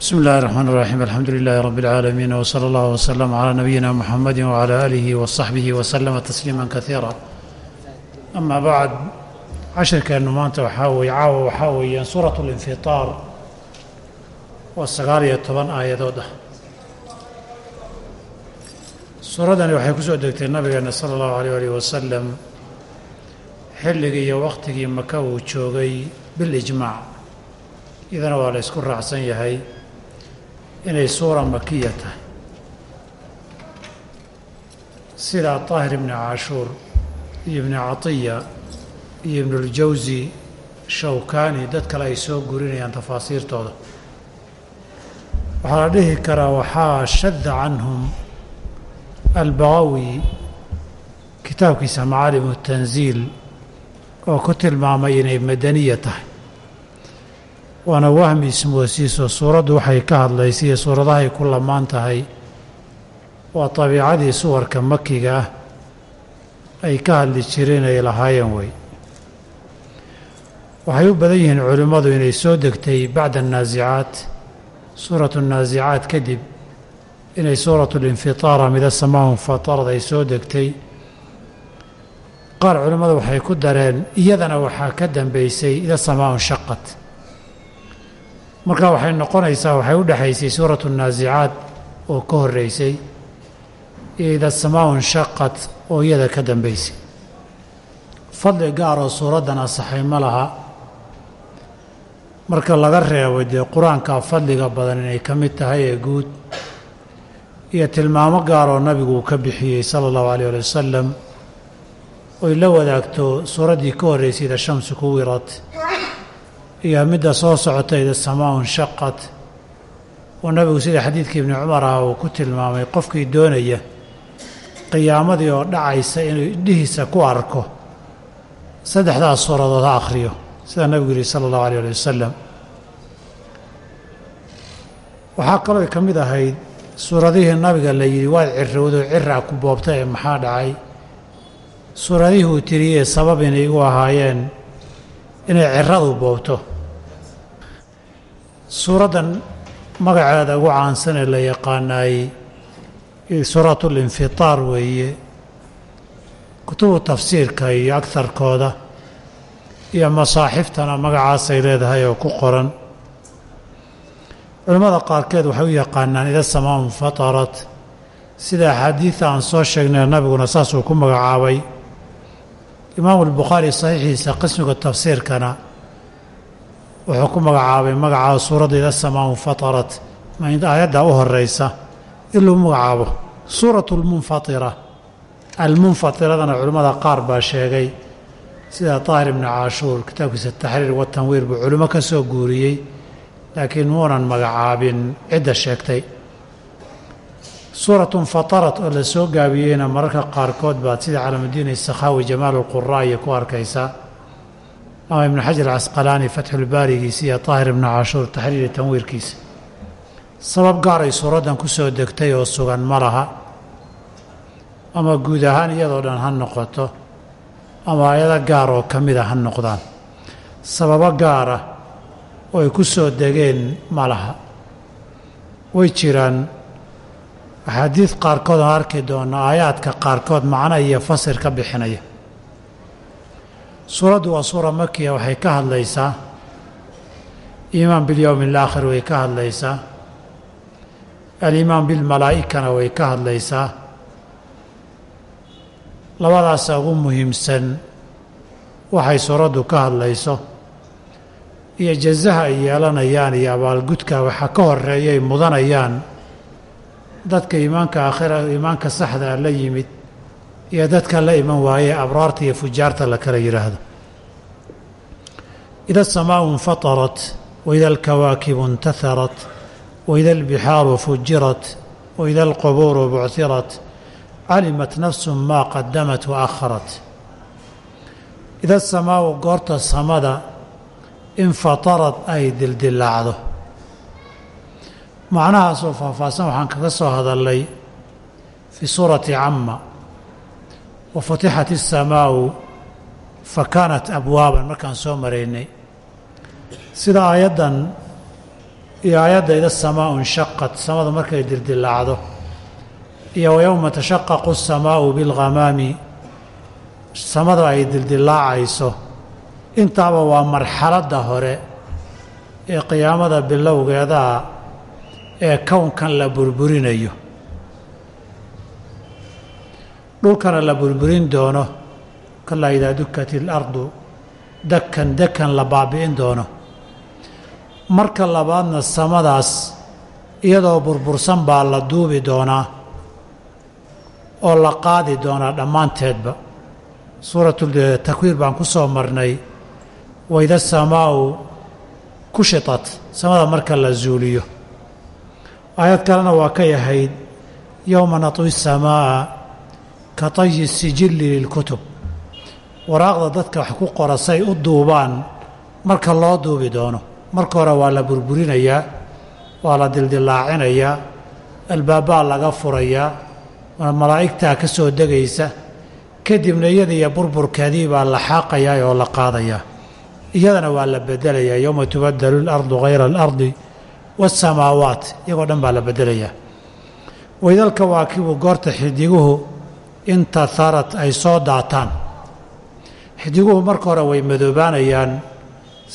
bsmi اllahi الرحmn الرaxيim alxamdu lilahi rab اlcaalamiin wslى اllah wslm عlى nabiyina mxamadi wعlى alihi وصaxbihi wslma tasliima kaiira ama bacd cashirkeennu maanta waxaa weye caawa waxaa weeyaan suuraة اlinfiطaar waa sagaal iyo toban aayadood ah suuraddani waxay ku soo degtay nabigeena salى اllahu alيyh alih wasalam xilligii iyo wakhtigii maka uu joogay bilijmaac iyadana waa la ysku raacsan yahay inay suura makiya tahay. Sida طaahir ibni caashuur iyo ibni catiya iyo ibnuاljawsi shawkani dad kale ay soo gurinayaan tafaasiirtooda. Waxaa la dhihi karaa waxaa shada canhum albagawi kitaabkiisa macaalimu tanziil oo ku tilmaamay inay madaniya tahay waana wahmi ismoosiiso. Suuraddu waxay ka hadlaysay iyo suuradahay ku lamaan tahay. Waa dabiicadii suwarka makiga ah ay ka hadli jireen ay lahaayeen wey waxay u badan yihiin culimmadu inay soo degtay bacda annaasicaat suuratu nnaasicaat kadib inay suuratu linfitaara mida samaahum fatarad ay soo degtay. Qaar culimmadu waxay ku dareen iyadana waxaa ka dambaysay ida samaahun shaqat marka waxay noqonaysaa waxay u dhexaysay suuratu naasicaad oo ka horreysay iyo ida samaaun shaqad oo iyada ka dambaysay. Fadli gaaroo suuraddan asaxay ma laha. Marka laga reebo dee qur'aanka fadliga badan inay ka mid tahay ee guud iyo tilmaamo gaaroo nabigu uu ka bixiyey sala allahu alayh ali wasalam oy la wadaagto suuraddii ka horreysay ida shamsu ku wirad iyo midda soo socota ida samaa shaqad oo nabigu sida xadiidkii ibni cumar ah uu ku tilmaamay qofkii doonaya qiyaamadii oo dhacaysa inuu indhihiisa ku arko saddexdaas suuradood ha akhriyo sidaa nabigu yihi sala allahu alay ali wasalam waxaa kaloo ka mid ahayd suuradihii nabiga la yidhi waad cirowdo ciraa ku boobta ee maxaa dhacay? Suuradihii uu tiriyee sabab inay igu ahaayeen inay ciradu boobto. Suuraddan magaceeda ugu caansan ee la yaqaanaay suuratu linfitaar weeye kutubu tafsiirka iyo agtarkooda iyo masaaxiftana magacaasay leedahay oo ku qoran. Culimmada qaarkeed waxay u yaqaanaan ida samaa infatarat sida axaadiida aan soo sheegnay nabiguna saasuu ku magacaabay imaamu albukhaari saxiixiisa qismiga tafsiirkana wuxuu ku magacaabay magaca suuradda ida samaa infatarat aayadda u horeysa in lagu magacaabo suuratu lmunfatira almunfatiradana culimmada qaar baa sheegay sida daahir ibni caashuur kitaabkiisa taxriir watanwiir buu culimo ka soo guuriyey laakiin muunan magacaabin cidda sheegtay suuratu infatarat oo la soo gaabiyeyna mararka qaarkood baad sida calamudiin isakhaawi jamaalu lquraa iyo ku arkaysaa. Ama ibnu xajar casqalaani fatxulbaarigiisa iyo daahir ibnu cashuur taxriiri tanwiirkiisa sabab gaaray suuraddan ku soo degtay oo sugan ma laha. Ama guud ahaan iyadoo dhan ha noqoto. Ama ayado gaar oo ka mida ha noqdaan. Sababo gaara oo ay ku soo degeen ma laha. Way jiraan axaadiid qaarkood aan arki doonno aayaadka qaarkood macno iyo fasir ka bixinaya. Suuraddu waa suura makiya waxay ka hadlaysaa iimaan bilyowmi alaakhir way ka hadlaysaa aliimaan bilmalaa'ikana way ka hadlaysaa. Labadaasa ugu muhiimsan waxay suuraddu ka hadlayso iyo jazaha ay yeelanayaan iyo abaalgudka waxaa ka horeeyay mudanayaan dadka iimaanka aakhira iimaanka saxdaa la yimid iyo dadka la iman waaye abraarta iyo fujaarta la kala yidhaahdo ida asamaau infatarat waida alkawaakibu intaharat waida albixaaru fujirat waida alqubuuru buchirat calimat nafsu maa qadamat wa akharat. Ida asamaau goorta samada infatarad ay dildillaacdo macnahaasoo faahfaahsan waxaan kaga soo hadalnay fii suurati camma. Wa futixat isamaau fa kaanat abwaaban markaan soo maraynay sida aayaddan iyo aayadda ida samaau inshaqat samada markay dildilaacdo iyo wayowma tashaqaqu asamaau bilghamaami samada ay dildilaacayso intaaba waa marxaladda hore ee qiyaamada bilowgeedaa ee kownkan la burburinayo. Dhulkana la burburin doono. Kalaa idaa dukat ilardu dakan dekan la baabi'in doono. Marka labaadna samadaas iyadoo burbursan baa la duubi doonaa oo la qaadi doonaa dhammaanteedba. Suuratutakwiir baan ku soo marnay. Wayda samaau kushitat samada marka la zuuliyo aayad kalena waa kay ahayd yowma natwi samaa'a ka tayi sijilli lilkutub. Waraaqda dadka wax ku qora say u duubaan marka loo duubi doono. Marka hore waa la burburinayaa waa la dildilaacinayaa albaabbaa laga furayaa malaa'igtaa ka soo degaysa. Kadibna iyada iyo burburkeedii baa la xaaqayaa oo la qaadayaa. Iyadana waa la bedelayaa yowma tubadalu اlardu hayra alardi waاsamaawaat iyagoo dhan baa la bedelayaa waydalka waa kiibu goorta xidiguhu inta harat ay soo daataan xidiguhu marka hore way madoobaanayaan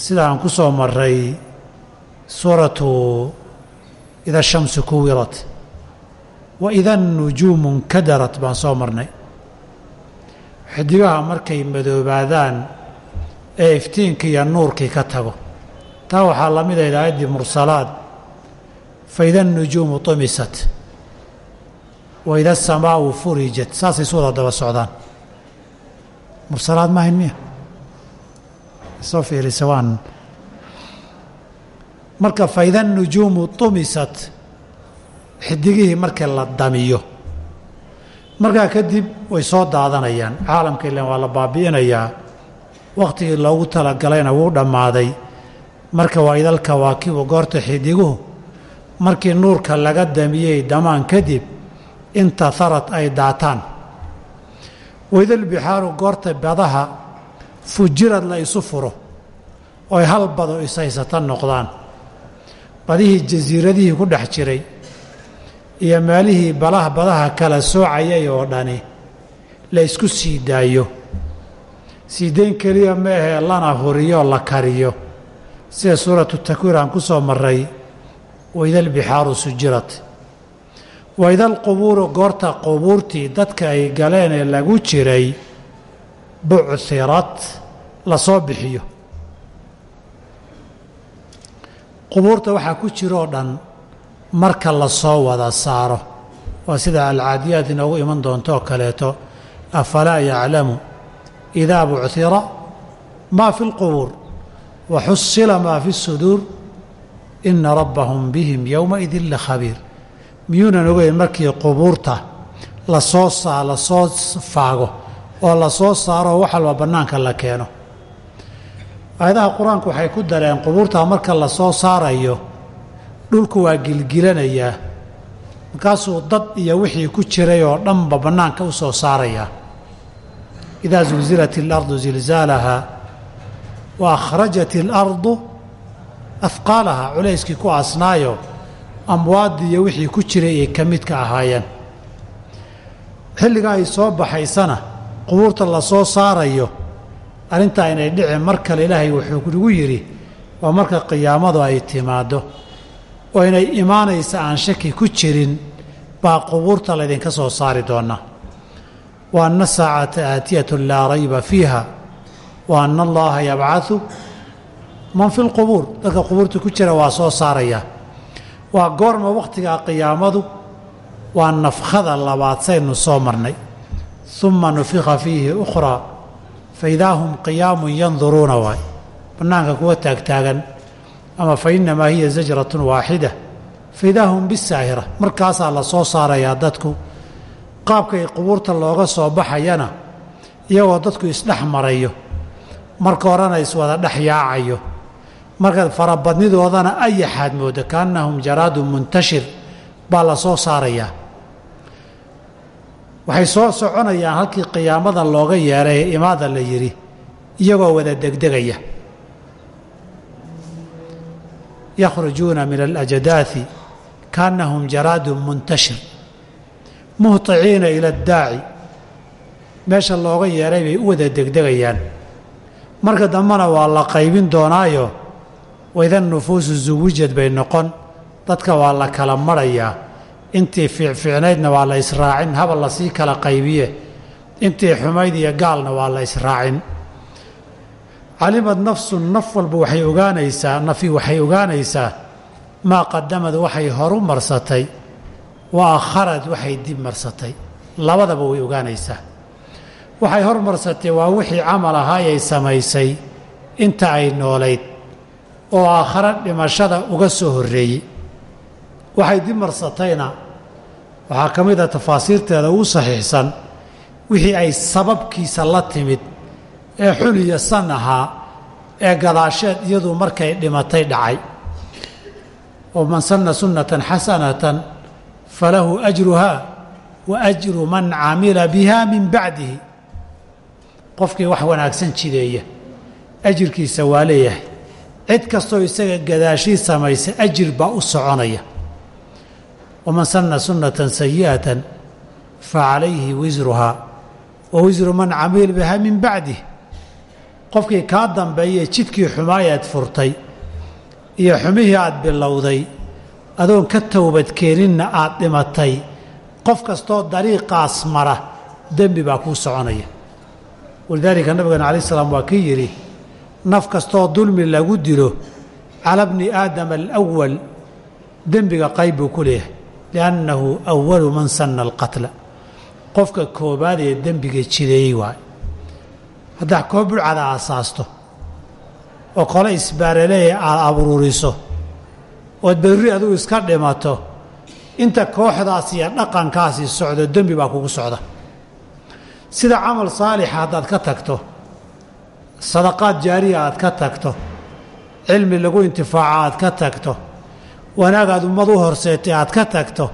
sida aan ku soo maray suuratu ida shamsu kuwirat wa ida nujuumu nkadarat baan soo marnay xidigaha markay madoobaadaan ee iftiinkii iyo nuurkii ka tago taa waxaa la mid ahayd aayaddii mursalaad faida anujuumu tumisat wa ida asamaau furijat saasay su daba socdaan mursalaad ma ahayn miya soo fiirisa waan marka faida anujuumu tumisat xidigihii marka la damiyo markaa kadib way soo daadanayaan caalamka ilan waa la baabi'inayaa wakhtigii loogu talagalayna wuu dhammaaday marka waa idalka waakibu goorta xidiguhu markii nuurka laga damiyey damaan kadib inta harad ay daataan. Waydalbixaaru goorta badaha fujirad la isu furo oy hal bado ishaysata noqdaan. Badihii jasiiradihii ku dhex jiray iyo meelihii balaha badaha kala soocayay oo dhani la isku sii daayo. Sii dayn keliya ma ahee lana huriyoo la kariyo. Sida suuratu takwiir aan ku soo waida albixaaru sujirat. Waida alqubuuru goorta qubuurtii dadka ay galeen ee lagu jiray bucirad la soo bixiyo. Qubuurta waxaa ku jira oo dhan marka la soo wada saaro. Waa sida alcaadiyaad inoogu iman doonto oo kaleeto. Afalaa yaclamu idaa bucira maa fi lqubuur waxusila maa fi suduur ina rabbahum bihim yowmaidin lakhabiir miyuunan ogeyn markii qubuurta la soo saa la soo faago oo la soo saaro wax walba bannaanka la keeno. Aayadaha qur'aanku waxay ku dareen qubuurta marka la soo saarayo dhulku waa gilgilanayaa markaasuu dad iyo wixii ku jiray oo dhanba bannaanka u soo saarayaa idaa zulzilat اlardu zilzaalaha wa akhrajat afqaalaha culayskii ku asnaayo amwaaddii iyo wixii ku jiray ay ka midka ahaayeen. Xilliga ay soo baxaysana qubuurta la soo saarayo arrintaa inay dhici mar kale ilaahay wuxuu nagu yidhi waa marka qiyaamadu ay timaaddo oo inay imaanaysa aan shaki ku jirin baa qubuurta laydinka soo saari doonaa. Wa anna saacata aatiyatun laa rayba fiiha wa anna allaha yabcadu man fi lqubuur dadka qubuurta ku jira waa soo saarayaa waa goorma wakhtigaa qiyaamadu waa nafkhada labaad saynu soo marnay. Uma nufika fiihi ukhraa fa idaa hum qiyaamun yanduruuna waay. Bannaanka kuwa taagtaagan ama fa hiya zajratun waaxida fa idaa hum bisaahira markaasaa la soo saarayaa dadku. Qaabkay qubuurta looga soo baxayana iyagoo dadku isdhex marayo marka horena iswada dhex yaacayo marka farabadnidoodana ayaxaad mooda kaannahum jaraadun muntashir baa la soo saarayaa waxay soo soconayaan halkii qiyaamada looga yeeray ee imaada la yidhi iyagoo wada degdegaya. Yakhrujuuna min alajdaadi kaannahum jaraadun muntashir muhطiciina ila addaaci. Meesha looga yeeray bay u wada degdegayaan. Marka dambena waa la qaybin doonaayo wayda nufuusu zuwijad bay noqon. Dadka waa la kala marhayaa intii fiicfiicnaydna waa la israacin haba la sii kala qaybiye. Intii xumayd iyo gaalna waa la israacin. Calimad nafsu naf walba waxay ogaanaysaa nafi waxay ogaanaysaa maa qadamad waxay horu marsatay wa akharad waxay dib marsatay. Labadaba way ogaanaysaa. Waxay hor marsatay waa wixii camal ahaayay samaysay. Inta ay noolayd oo aakhare dhimashada uga soo horreeyey. Waxay dib marsatayna. Waxaa ka mid a tafaasiirteeda uu saxiixsan wixii ay sababkiisa la timid ee xun san ahaa ee gadaasheed iyadu markay dhimatay dhacay. Oo man sanna sunnatan xasanatan falahu ajruhaa wa ajru man camila biha min bacdihi. Qofkii wax wanaagsan jideeya ajirkiisa waa leeyahay cid kastoo isaga gadaashii samaysa ajir baa u soconaya. Waman sanna sunnatan sayi'atan fa calayhi wisruhaa wa wisru man camila biha min bacdih qofkii kaa dambeeyee jidkii xumaayaad furtay iyo xumihii aad bilowday adoon ka towbadkeeninna aad dhimatay qof kastoo dariiqaas mara dembi baa kuu soconaya. Walidaalika nabigana calayi salaam waa kii yidhi naf kastoo dulmi lagu dilo cala bni aadama alawal dembiga qayb buu ku leeyahay liannahu awalu man sanna alqatla. Qofka koobaad ee dembiga jideeyey waay. Haddaad koo budcada aasaasto oo kole isbaaraleeya aad aburuuriso ood berri adugu iska dhimato inta kooxdaas iyo dhaqankaasi socdo dembi baa kugu socda. Sida camal saalixa haddaad ka tagto sadaqaad jaariya aad ka tagto. Cilmi lagu intifaaco aad ka tagto. Wanaagaad ummad u horseetay aad ka tagto.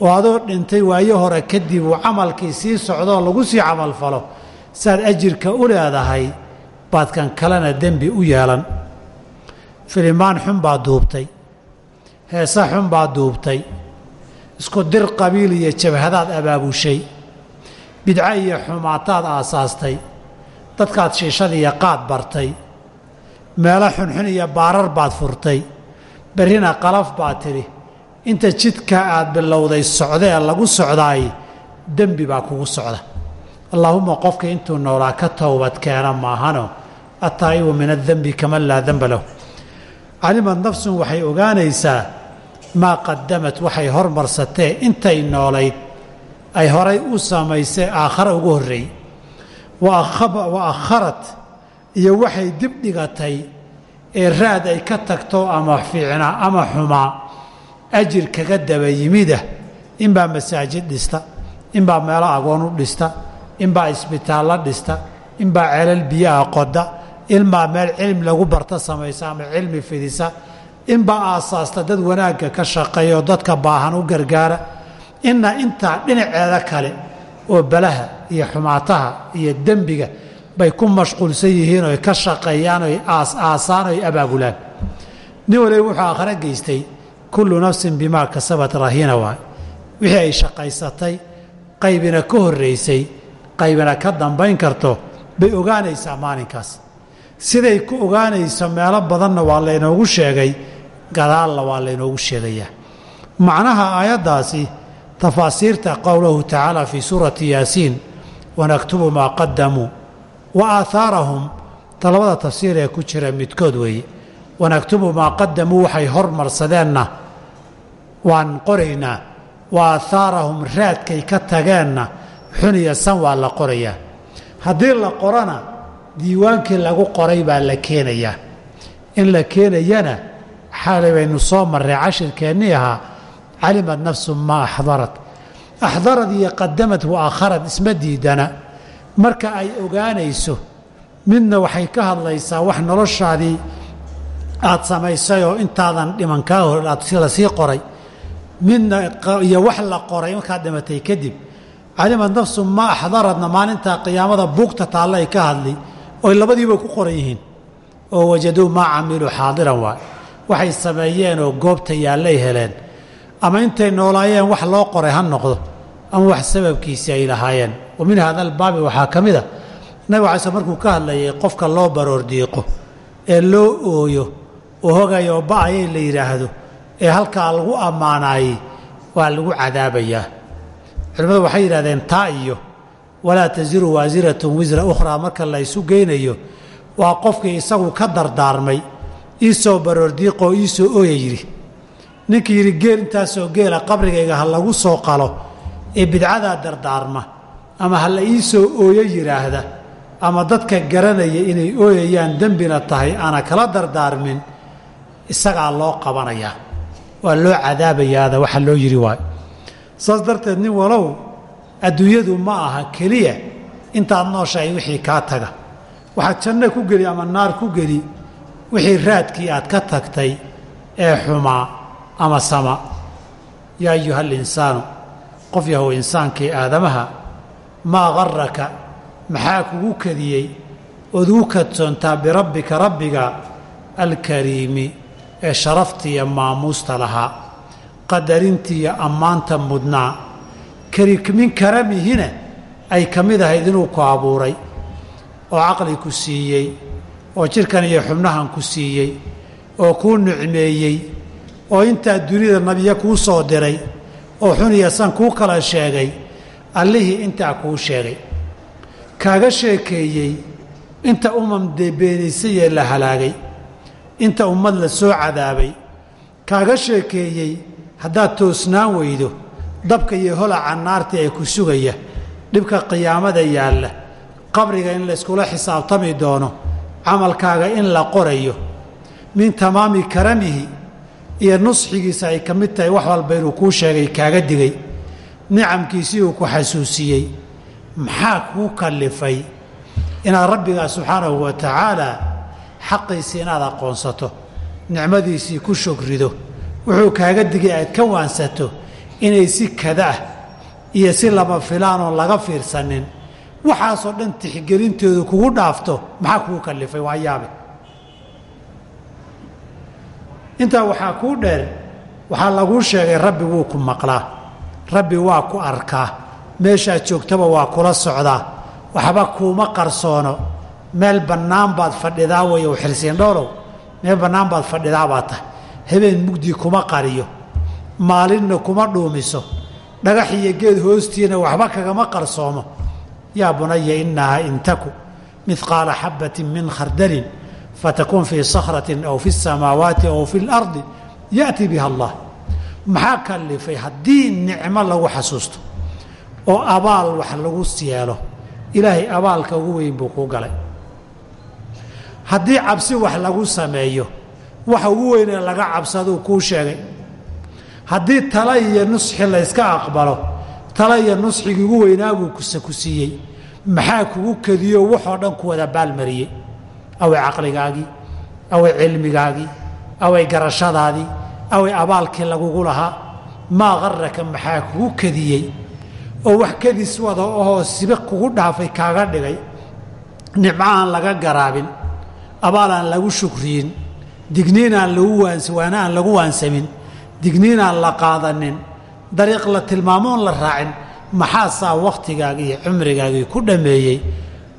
Oo adoo dhintay waayo hore kadib uu camalkii sii socdoo lagu sii camalfalo saad ajirka u leedahay baad kan kalena dembi u yeelan. Filimaan xun baad duubtay. Heese xun baad duubtay. Isku dir qabiil iyo jabhadaad abaabushay. Bidco iyo xumaataad aasaastay dadkaad shiishada iyo qaad bartay. Meelo xunxun iyo baarar baad furtay. Berrina qalaf baad tidhi inta jidka aad bilowday socdee lagu socdaay dembi baa kugu socda. Allaahumma qofka intuu noolaa ka towbad keena maahano. Attaa'ibu min addenbi kaman laa denba lahu. Calimad nafsun waxay ogaanaysaa maa qadamad waxay hormarsatee intay noolayd ay horay u samaysay aakhare ugu horreeyey wa akharat iyo waxay dib dhigatay ee raad ay ka tagto ama fiicnaa ama xumaa ajir kaga daba yimida. Inbaa masaajid dhista inbaa meelo agoon u dhista inbaa isbitaallo dhista inbaa celal biyaha qoda inbaa meel cilmi lagu barta samaysa ama cilmi fidisa inbaa aasaasta dad wanaagga ka shaqeeya oo dadka baahan u gargaara. Inna intaa dhinaceeda kale oo balaha iyo xumaataha iyo dembiga bay ku mashquulsan yihiin oy ka shaqeeyaan oy aas-aasaan oy abaabulaan. Nin waliba wuxuu aakhare geystay kullu nafsin bimaa kasabat rahiina waay wixii ay shaqaysatay qaybina ka horraysay qaybina ka dambayn karto bay ogaanaysaa maalinkaas. Siday ku ogaanayso meelo badanna waa laynoogu sheegay gadaalna waa laynoogu sheegayaa. Macnaha aayaddaasi tafaasiirta qowlahu tacaala fii suurati yaasiin wanaktubu maa qadamuu wa aahaarahum talabada tafsiir ee ku jira midkood weeye. Wanaktubu maa qadamuu waxay hormarsadeenna waan qoraynaa wa aahaarahum raadkay ka tageenna xun iyo san waa la qorayaa haddii la qorana diiwaankii lagu qoray baa la keenayaa in la keenayana xaalay baynu soo marray cashirkeennii ahaa calimad nafsu maa axdarad axdarad iyo qadamad wa akharad isma diidana marka ay ogaanayso midna waxay ka hadlaysaa wax noloshaadii aad samaysay oo intaadan dhiman kaa hor aad la sii qoray midna iyo wax la qoray markaad dhimatay kadib calimad nafsu maa axdaradna maalintaa qiyaamada buugta taalla ay ka hadli oy labadiiba ku qoran yihiin oo wajaduu maa camiluu xaadiran waay waxay sameeyeen oo goobta yaallay heleen ama intay noolaayeen wax loo qoray ha noqdo ama wax sababkiisii ay lahaayeen. Wa min hada albaabi waxaa ka mid a nabig alay sl markuu ka hadlayay qofka loo baroordiiqo ee loo ooyo oo hogayoo ba'ayay la yidhaahdo ee halkaa lagu ammaanaayey waa lagu cadaabayaa. Culimmadu waxay yidhahdeen taa iyo walaa tasiru waasiratun wisra ukhraa. Marka la ysu geynayo waa qofkii isagu ka dardaarmay iisoo baroordiiqoo iisoo ooya yidhi. Ninkii yidhi geel intaasoo geela qabrigayga ha lagu soo qalo ee bidcadaa dardaarma ama ha la iisoo ooyo yidhaahda ama dadka garanaya inay ooyayaan dembina tahay aana kala dardaarmin isagaa loo qabanayaa waa loo cadaabayaada waxa loo yidhi waay saas darteed nin walow adduunyadu ma aha keliya intaad nooshahay wixii kaa taga. Waxaad janno ku geli ama naar ku geli wixii raadkii aad ka tagtay ee xumaa ama sama. Yaa ayuha alinsaanu qof yahow insaankii aadamaha maa garaka maxaa kugu kadiyey? Ood ugu kadsoontaa birabbika rabbiga alkariimi ee sharaftiiyo maamuusta lahaa. Qadarintiiyo ammaanta mudnaa. Min karamihina ay ka mid ahayd inuu ku abuuray oo caqli ku siiyey oo jidhkan iyo xubnahan ku siiyey oo kuu nicmeeyey oo intaa dunida nabiya kuu soo diray oo xun iyo san kuu kala sheegay allihii intaa kuu sheegay. Kaaga sheekeeyey inta umam dee beenaysayee la halaagay inta ummad la soo cadaabay. Kaaga sheekeeyey haddaad toosnaan weydo dabka iyo holaca naarta ee ku sugaya dhibka qiyaamada yaalla qabriga in layskula xisaabtami doono camalkaaga in la qorayo min tamaami karamihi iyo nusxigiisa ay ka mid tahay wax walba inuu kuu sheegay kaaga digay. Nicamkiisii uu ku xasuusiyey. Maxaa kuu kallifay? Inaad rabbigaa subxaanahu wa tacaalaa xaqiisii inaad aqoonsato nicmadiisii ku shogrido wuxuu kaaga digay aad ka waansato inay si kada ah iyo si lama filaanoon laga fiirsanin. Waxaasoo dhan tixgelintoodu kugu dhaafto maxaa kuu kallifay? Waa yaabe intaa waxaa kuu dheer waxaa laguu sheegay rabbi wuu ku maqlaa. Rabbi waa ku arkaa. Meeshaad joogtaba waa kula socdaa. Waxba kuuma qarsoono. Meel bannaan baad fadhidaa way u xirsiin dhowlow meel bannaan baad fadhidaa baa tahay. Habeen mugdi kuma qariyo. Maalinna kuma dhuumiso. Dhagax iyo geed hoostiina waxba kagama qarsoomo. Yaa bunaya inahaa in taku midqaala xabbatin min khardalin fatakun fii sakratin aw fi اsamaawaati aw fi اlardi yaأti biha allah maxaa kalifay haddii nicmo lagu xasuusto oo abaal wax lagu yeelo ilaahay abaalka ugu weyn buu kuu galay haddii cabsi wax lagu sameeyo waxa ugu weynee laga cabsaduu kuu sheegay haddii tala iyo nusxi layska aqbalo tala iyo nusxigii ugu weynaabuu kuse ku siiyey maxaa kugu kediyo waxoo dhan ku wada baalmariyey away caqligaagii away cilmigaagii away garashadaadii away abaalkii lagugu lahaa. Maa qaraka maxaa kugu kediyey? Oo wax kadis wada ohoo sibi kugu dhaafay kaaga dhigay? Nimco aan laga garaabin abaal aan lagu shukriyin digniin aan lagu waana aan lagu waansamin digniin aan la qaadanin dariiq la tilmaamoon la raacin maxaasaa wakhtigaagii iyo cumrigaagii ku dhammeeyey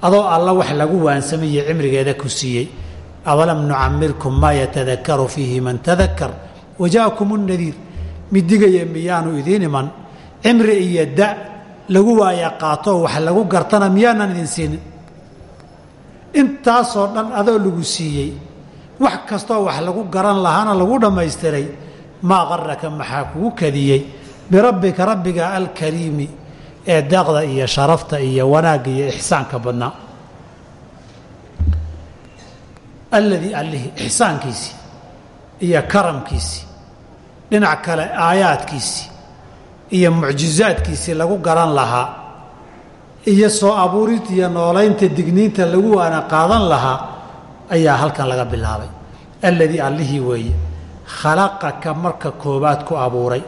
adoo alla wax lagu waansamay iyo cimrigeeda ku siiyey. Awalam nucamirkum maa yatadakaru fiihi man tadakar wajaakum nadiir midigaya miyaanu idiin iman. Cimri iyo da lagu waaya qaatoo wax lagu gartana miyaanan idin siinin. Intaasoo dhan adoo lagu siiyey. Wax kastoo wax lagu garan lahaana lagu dhammaystiray. Maa qaraka maxaa kugu kadiyey? Birabbika rabbiga alkariimi ee deeqda iyo sharafta iyo wanaagga iyo ixsaanka badnaa. Alladii allihii ixsaankiisii iyo karamkiisii dhinac kale aayaadkiisii iyo mucjizaadkiisii lagu garan lahaa iyo soo abuurinta iyo noolaynta digniinta lagu waana qaadan lahaa ayaa halkan laga bilaabay. Alladii allihii weeye khalaqaka marka koobaad ku abuuray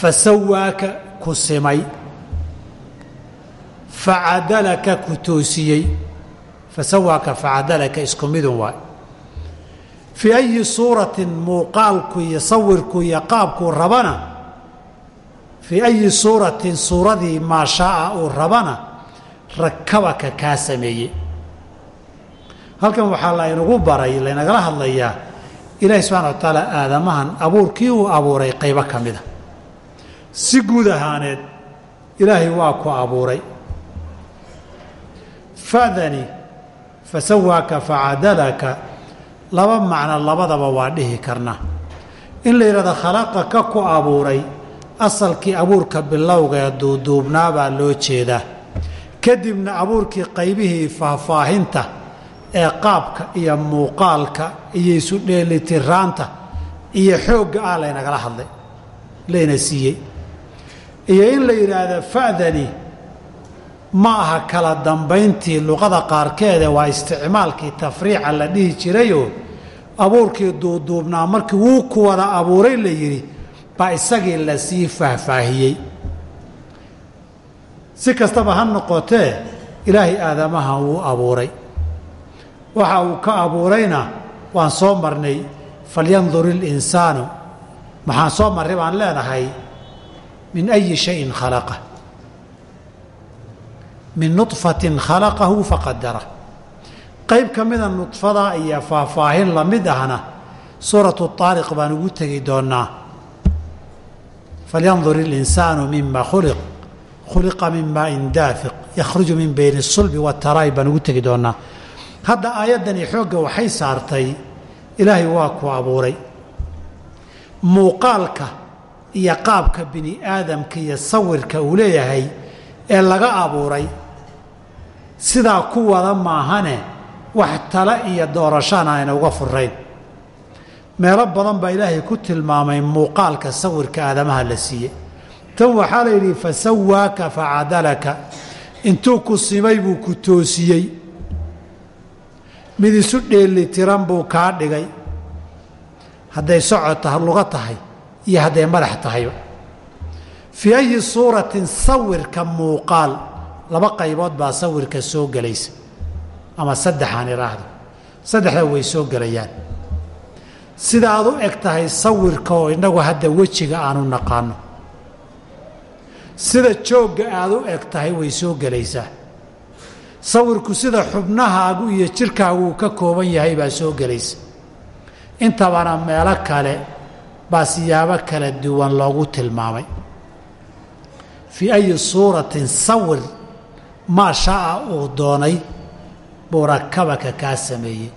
fasawaaka ku simay facadalaka ku toosiyey fasawaaka facadalaka isku midun waay fii ayi suuratin muuqaalku iyo sawirku iyo qaabkuu rabana fii ayi suuratin suuradii maashaaa uu rabana rakabaka kaa sameeyey halkan waxaa laynagu baray laynagala hadlayaa ilaahi subxana wa tacaala aadamahan abuurkii uu abuuray qaybo ka mida si guud ahaaneed ilaahay waa ku abuuray. Fadani fasawaaka facadalaka laba macno labadaba waa dhihi karna. In la yidhahdo khalaqaka ku abuuray asalkii abuurka bilowga ee duuduubnaabaa loo jeedaa. Kadibna abuurkii qaybihii faahfaahinta ee qaabka iyo muuqaalka iyo isu dheelitiraanta iyo xoogga ah laynagala hadlay layna siiyey iyo in la yidhaahdo fa'dani ma aha kala dambayntii luqada qaarkeede waa isticmaalkii tafriica la dhihi jirayoo abuurkii duuduubnaa markii wuu ku wada abuuray la yidhi baa isagii la sii faahfaahiyey. Si kastaba ha noqotee ilaahay aadamaha wuu abuuray. Waxa uu ka abuurayna waan soo marnay falyandur ilinsaanu maxaan soo marray baan leenahay min ayi shayin khalaqa min nudfatin khalaqahu faqadara qayb ka mida nudfada iyo faahfaahin la mid ahna suuratu taariq baan ugu tegi doonnaa falyandur ilinsaanu mima khuliq khuliqa min maain daafiq yakhruju min bayni sulbi wataraay baan ugu tegi doonnaa hadda aayaddani xoogga waxay saartay ilaahay waa ku abuuray muuqaalka iyo qaabka bini aadamka iyo sawirka uu leeyahay ee laga abuuray sidaa ku wada maahane wax tale iyo doorashana ayna uga furayn meelo badan baa ilaahay ku tilmaamay muuqaalka sawirka aadamaha la siiyey. Tan waxaa la yidhi fasawaaka facadalaka intuu ku simay buu ku toosiyey. Mid isu dheelitiran buu kaa dhigay. Hadday socod luga tahay iyo hadday madax tahayba fii ayi suuratin sawirka muuqaal laba qaybood baa sawirka soo gelaysa. Ama saddexaan idhaahdo saddexda way soo gelayaan. Sida aad u eg tahay sawirka oo innagu hadda wejiga aanu naqaano. Sida joogga aad u eg tahay way soo gelaysaa. Sawirku sida xubnahaagu iyo jirkaagu uu ka kooban yahay baa soo gelaysa. Intabana meelo kale baa siyaabo kala duwan loogu tilmaamay. Fii ayi suuratin sawir maa shaa uu doonay buu rakabaka kaa sameeyey.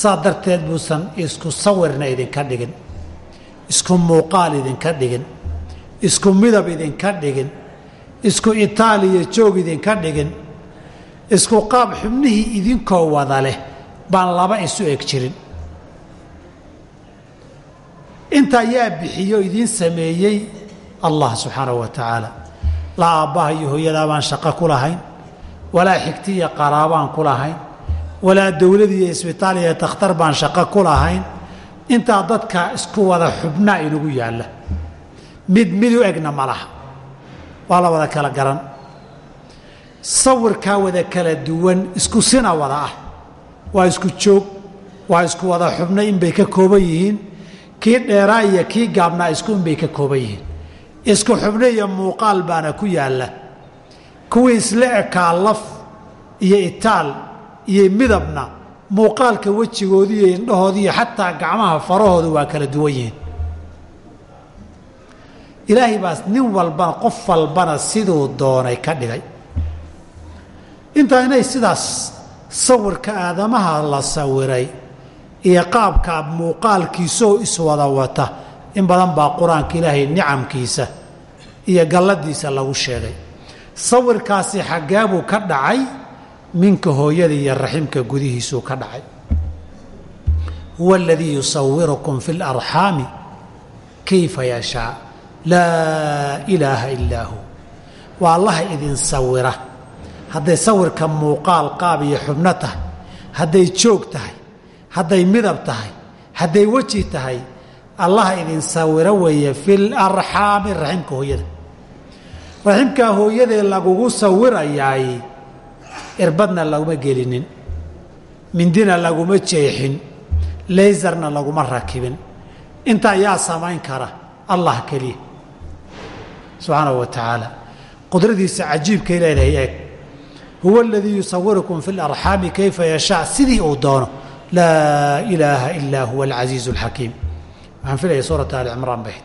Saa darteed buusan isku sawirna idinka dhigin isku muuqaal idinka dhigin isku midab idinka dhigin isku itaaliya joog idinka dhigin isku qaab xubnihii idinkoo wada leh baan laba isu eg jirin inta ayaa bixiyo idiin sameeyey allah subxaanahu wa tacaala. Laa aabbaha iyo hooyadaa baan shaqo ku lahayn walaa xigti iyo qaraabaan ku lahayn walaa dowlad iyo isbitaal iyo takhtar baan shaqo ku lahayn. Intaa dadka isku wada xubnaa inagu yaalla. Mid mid u egna ma laha. Waa la wada kala garan. Sawirkaa wada kala duwan isku sina wada ah. Waa isku joog waa isku wada xubno inbay ka kooban yihiin kii dheeraa iyo kii gaabnaa isku inbay ka kooban yihiin. Isku xubno iyo muuqaal baana ku yaalla. Kuwii isla ekaa laf iyo itaal iyo midabna muuqaalka wejigoodu iyo indhahoodu iyo xataa gacmaha farahoodu waa kala duwan yihiin. Ilaahay baas nin walbana qof walbana siduu doonay ka dhigay. Intaa inay sidaas sawirka aadamaha la sawiray iyo qaabka muuqaalkiisoo iswada wata. In badan baa qur'aanka ilaahay nicamkiisa iyo galladiisa lagu sheegay. Sawirkaasi xaggeebuu ka dhacay minka hooyada iyo raximka gudihiisuu ka dhacay. Huwa aladii yusawirukum fi اlarxaami kayfa yashaa. Laa ilaaha ilaa hu. Waa allaha idin sawira. Hadday sawirka muuqaal qaab iyo xubno tahay hadday joog tahay hadday midab tahay hadday weji tahay allaha idin sawiro weeye fi larxaami raximka hooyada. Raximkaa hooyadee lagugu sawirayaay irbadna laguma gelinin mindina laguma jeexin laysarna laguma rakibin. Inta ayaa samayn kara allah keliya. Subxaanahu wa tacaala. Qudradiisa cajiibkay leedahay eeg. Huwa aladii yusawirukum fi اlarxaami kayfa yashaa sidii uu doono laa ilaaha ilaa huwa alcasiizu اlxakiim waxaan filaya suurata ali cimraan bay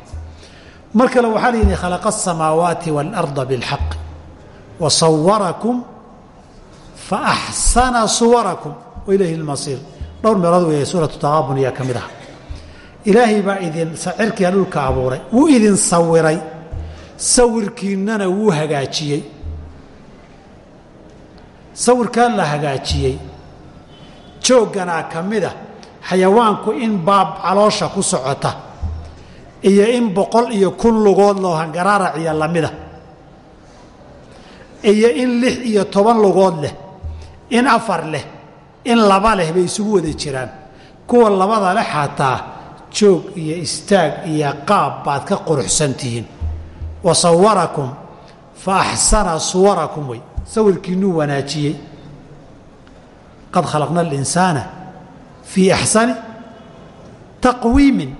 mar kale waxaa layidhi khalaqa asamaawaati waalarda bilxaq wa sawarakum suwarakum wa lmasiir dhowr meelood weeye suuratu taqaabun ayaa ka mid ah ilaahay baa idin cirkiga dhulka abuuray wuu idin sawiray sawirkiinnana wuu hagaajiyey sawirkaa la hagaajiyey joogganaa ka mid a xayawaanku in baab caloosha ku socota iyo in boqol iyo kun lugood loo hangaraaraciya lamida iyo in lix iyo toban lugood leh in afar leh in laba leh bay isugu wada jiraan. Kuwa labada leh xataa joog iyo istaag iyo qaab baad ka quruxsan tihiin. Wa sawarakum fa axsana suwarakum wey sawirkiinuu wanaajiyey qad khalaqna alinsaana fii axsani taqwiimin.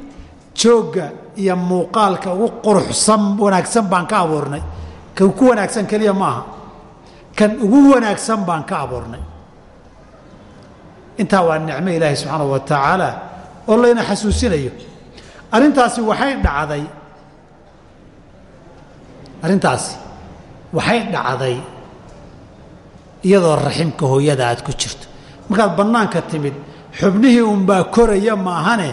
Joogga iyo muuqaalka ugu quruxsan wanaagsan baan ka abuurnay. Kan ku wanaagsan keliya maaha. Kan ugu wanaagsan baan ka abuurnay. Intaa waa nicmo ilaahi subxaanahu wa tacaala oo layna xasuusinayo. Arrintaasi waxay dhacday arrintaasi waxay dhacday iyadoo raximka hooyada aad ku jirto markaad bannaanka timid xubnihii unbaa koraya maahane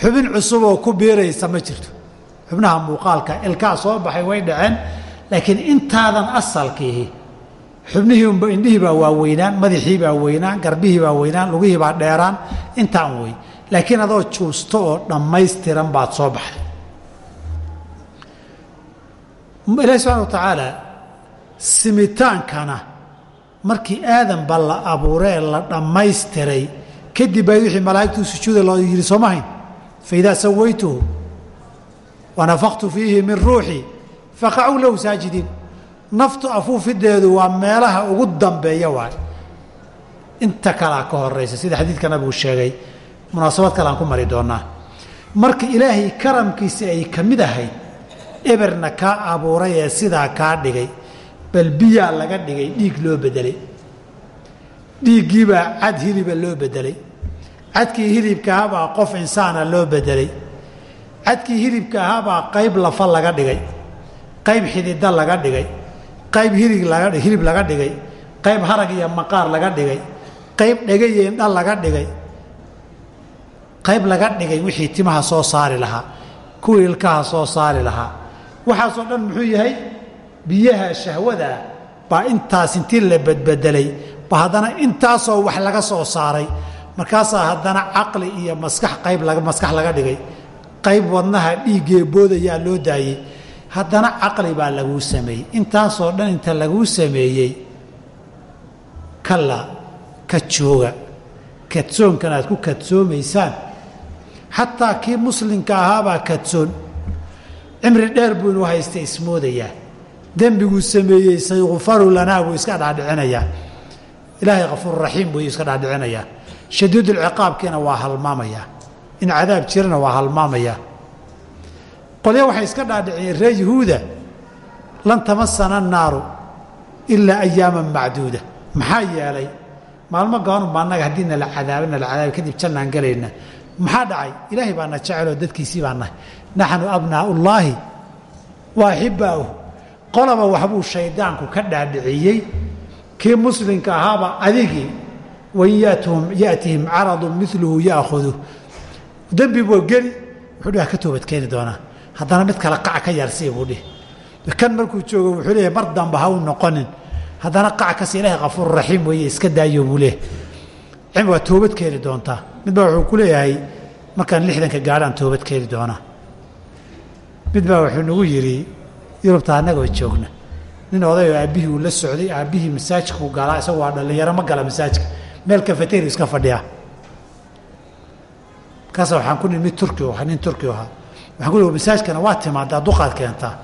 xubin cusub oo ku biiraysa ma jirto. Xubnaha muuqaalka ilkaa soo baxay way dhaceen laakiin intaadan asalkiihi xubnihii unba indhihii baa waaweynaan madaxii baa weynaan garbihii baa weynaan lugihii baa dheeraan intaan wey laakiin adoo juusto oo dhammaystiran baad soo baxday. Ilaahi subxana wa tacaala simitaankana markii aadanba la abuuree la dhammaystiray kadib bay wixii malaa'igtuu sujuuda loo yidhi sooma hayn? Faidaa sawaytuhu wanafaqtu fiihi min ruuxii faqacuu lahu saajidiin. Naftu afuufideedu waa meelaha ugu dambeeya waay. Inta kalea ka horaysa sida xadiidka nabigu sheegay munaasabad kale aan ku mari doonaa. Marka ilaahay karamkiisi ay ka mid ahayd eberna kaa abuuray ee sidaa kaa dhigay bal biyaa laga dhigay dhiig loo bedelay. Dhiiggiibaa cad hiliba loo bedelay. Cadkii hilibka ahabaa qof insaana loo bedelay. Cadkii hilibka ahaabaa qayb lafa laga dhigay. Qayb xidida laga dhigay. Qayb laga hilib laga dhigay. Qayb harag iyo maqaar laga dhigay. Qayb dhega iyo indha laga dhigay. Qayb laga dhigay wixii timaha soo saari lahaa. Kuwii ilkaha soo saari lahaa. Waxaasoo dhan muxuu yahay biyaha shahwadaa baa intaas intii la badbedelay ba haddana intaasoo wax laga soo saaray. Markaasaa haddana caqli iyo maskax qayb maskax laga dhigay. Qayb wadnaha dhiiggee boodayaa loo daayey. Haddana caqli baa laguu sameeyey. Intaasoo dhan inta laguu sameeyey kalla ka jooga. Kadsoonkan aad ku kadsoomaysaan. Xataa kii muslimka ahaabaa kadsoon. Cimri dheer buu inuu haysta ismoodayaa dembiguu sameeyey sayuqfaru lanaa buu iska dhaadhicinayaa ilaahay kafuururaxiim buu iska dhaadhicinayaa shadiidulciqaabkiina waa halmaamayaa in cadaab jirana waa halmaamayaa qolya waxay iska dhaadhiciyeen reer yuhuuda. Lan tamasana annaaru ilaa ayaaman macduuda. Maxaa yeelay? Maalmo gabanunba annaga haddii nala cadaaba nala cadaaba kadib jannaan galayna maxaa dhacay? Ilaahay baana jeceloo dadkiisii baa nahay naxnu abnaa'ullaahi wa axibbaa'uh qolaba waxbuu shaydaanku ka dhaadhiciyey. Kii muslimka ahaaba adigii wain yatihim caradun miluhu yaahudu dembi buu geli wuxuu dhih ka toobadkeeni doonaa haddana mid kale qac ka yaarsii buu dhihi. Kan markuu joogo wuxuu leeyahy mar damba ha u noqonin. Haddana qac kasi ilaahay kafuur raxiim weeye iska daayo buu leeyahy waa toobad keeni doontaa midbaa wuxuu ku leeyahay markaan lixdanka gaadhaan toobad keeni doonaa midbaa wuxuu nagu yidhi yurubta annagoo joogna. Nin odayoo aabbihii uu la socday aabbihii masaajidkuu galaa isagu waa dhallinyaro ma gala masaajidka. Meel kafeteeri iska fadhiyaa. Markaasa waxaan ku nihi mid turki aha nin turki ahaa. Waxaan ku nihi masaajidkana waa timaadaa duqaad keentaa.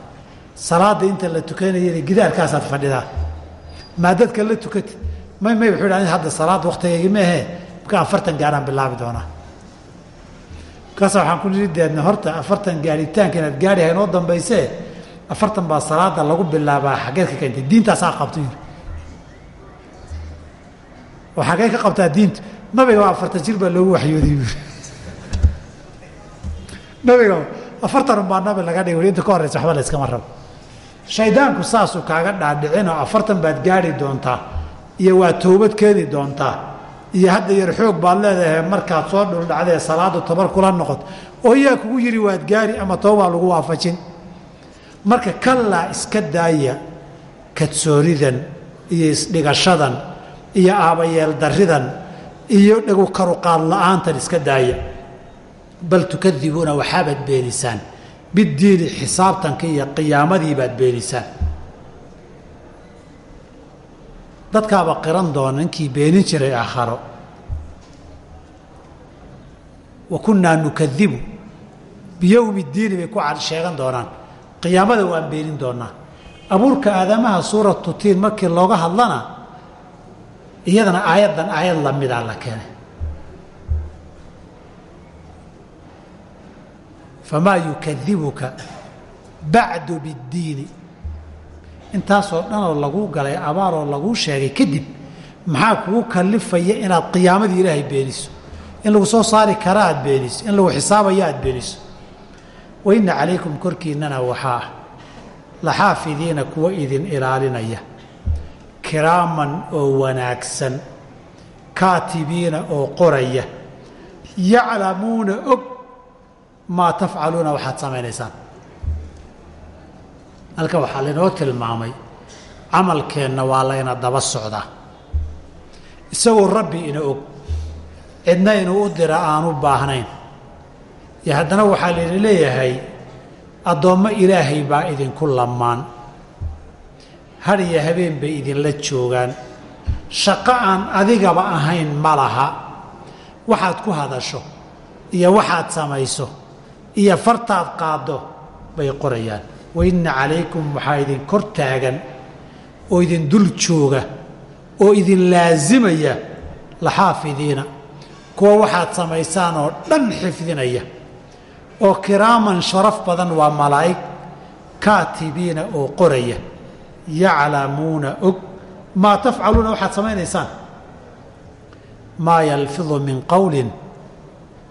Salaada inta la tukanayana gidaarkaasaad fadhidaa. Maa dadka la tukatid may may wuxuu yidhi hadda salaad waktigaygi meehe marka afartan gaaraan bilaabi doonaa. Markaasa waxaan ku niri deedna horta afartan gaaritaanka inaad gaadhiha inoo dambaysee afartan baa salaada lagu bilaabaa xaggeed ka keentay diintaasaa qabto yiri oo xaggee ka qabtaa diintu nabiga afartan jir baa loogu waxyooday yiri nabiga afartan unbaa nabi laga dhigay. Inta ka horreysa waxba la rabo. Shaydaanku saasuu kaaga dhaadhicinoo afartan baad gaadhi doontaa iyo waa toobad keeni doontaa iyo hadda yar xoog baad leedahay markaad soo dhuldhacdee salaadu tabar kula noqoto oo yaa kugu yidhi waad gaari ama toobaa lagu waafajin marka kallaa iska daaya kadsoonidan iyo isdhigashadan iyo aabayeel daridan iyo dhagu karuqaad la'aantan iska daaya. Bal tukadibuuna waxaabaad beenisaan. Biddiini xisaabtanka iyo qiyaamadii baad beenisaan. Dadkaaba qiran doona ninkii beenin jiray aakharo. Wa kunnaa nukadibu biyowmi ddiini bay ku sheegan doonaan qiyaamada waan beenin doonaa. Abuurka aadamaha suuratu tiin markii looga hadlana iyadana aayaddan aayad lamidaa la keenay. Famaa yukadibuka bacdu biddiini. Intaasoo dhanoo laguu galay abaaroo laguu sheegay kadib maxaa kugu kalifaya inaad qiyaamadii ilaahay beeniso? In lagu soo saari kara aad beeniso. In lagu xisaabaya aad beeniso wa inna calaykum korkiinnana waxaa laxaafidiina kuwa idin ilaalinaya kiraaman oo wanaagsan kaatibiina oo qoraya yaclamuuna og maa tafcaluuna waxaad samaynaysaan halka waxaa laynoo tilmaamay camalkeenna waa layna daba socdaa isagoo rabbi ina og cidna inuu u dira aanu baahnayn iyo haddana waxaa layna leeyahay addoommo ilaahay baa idinku lamaan har iyo habeen bay idinla joogaan. Shaqo aan adigaba ahayn ma laha. Waxaad ku hadasho iyo waxaad samayso iyo fartaad qaaddo bay qorayaan. Wa inna calaykum waxaa idin kor taagan oo idin dul jooga oo idin laasimaya laxaafidiina kuwa waxaad samaysaan oo dhan xifdinaya oo kiraaman sharaf badan waa malaa'ig kaatibiina oo qoraya yaclamuuna og maa tafcaluuna waxaad samaynaysaan? Maa yalfidu min qowlin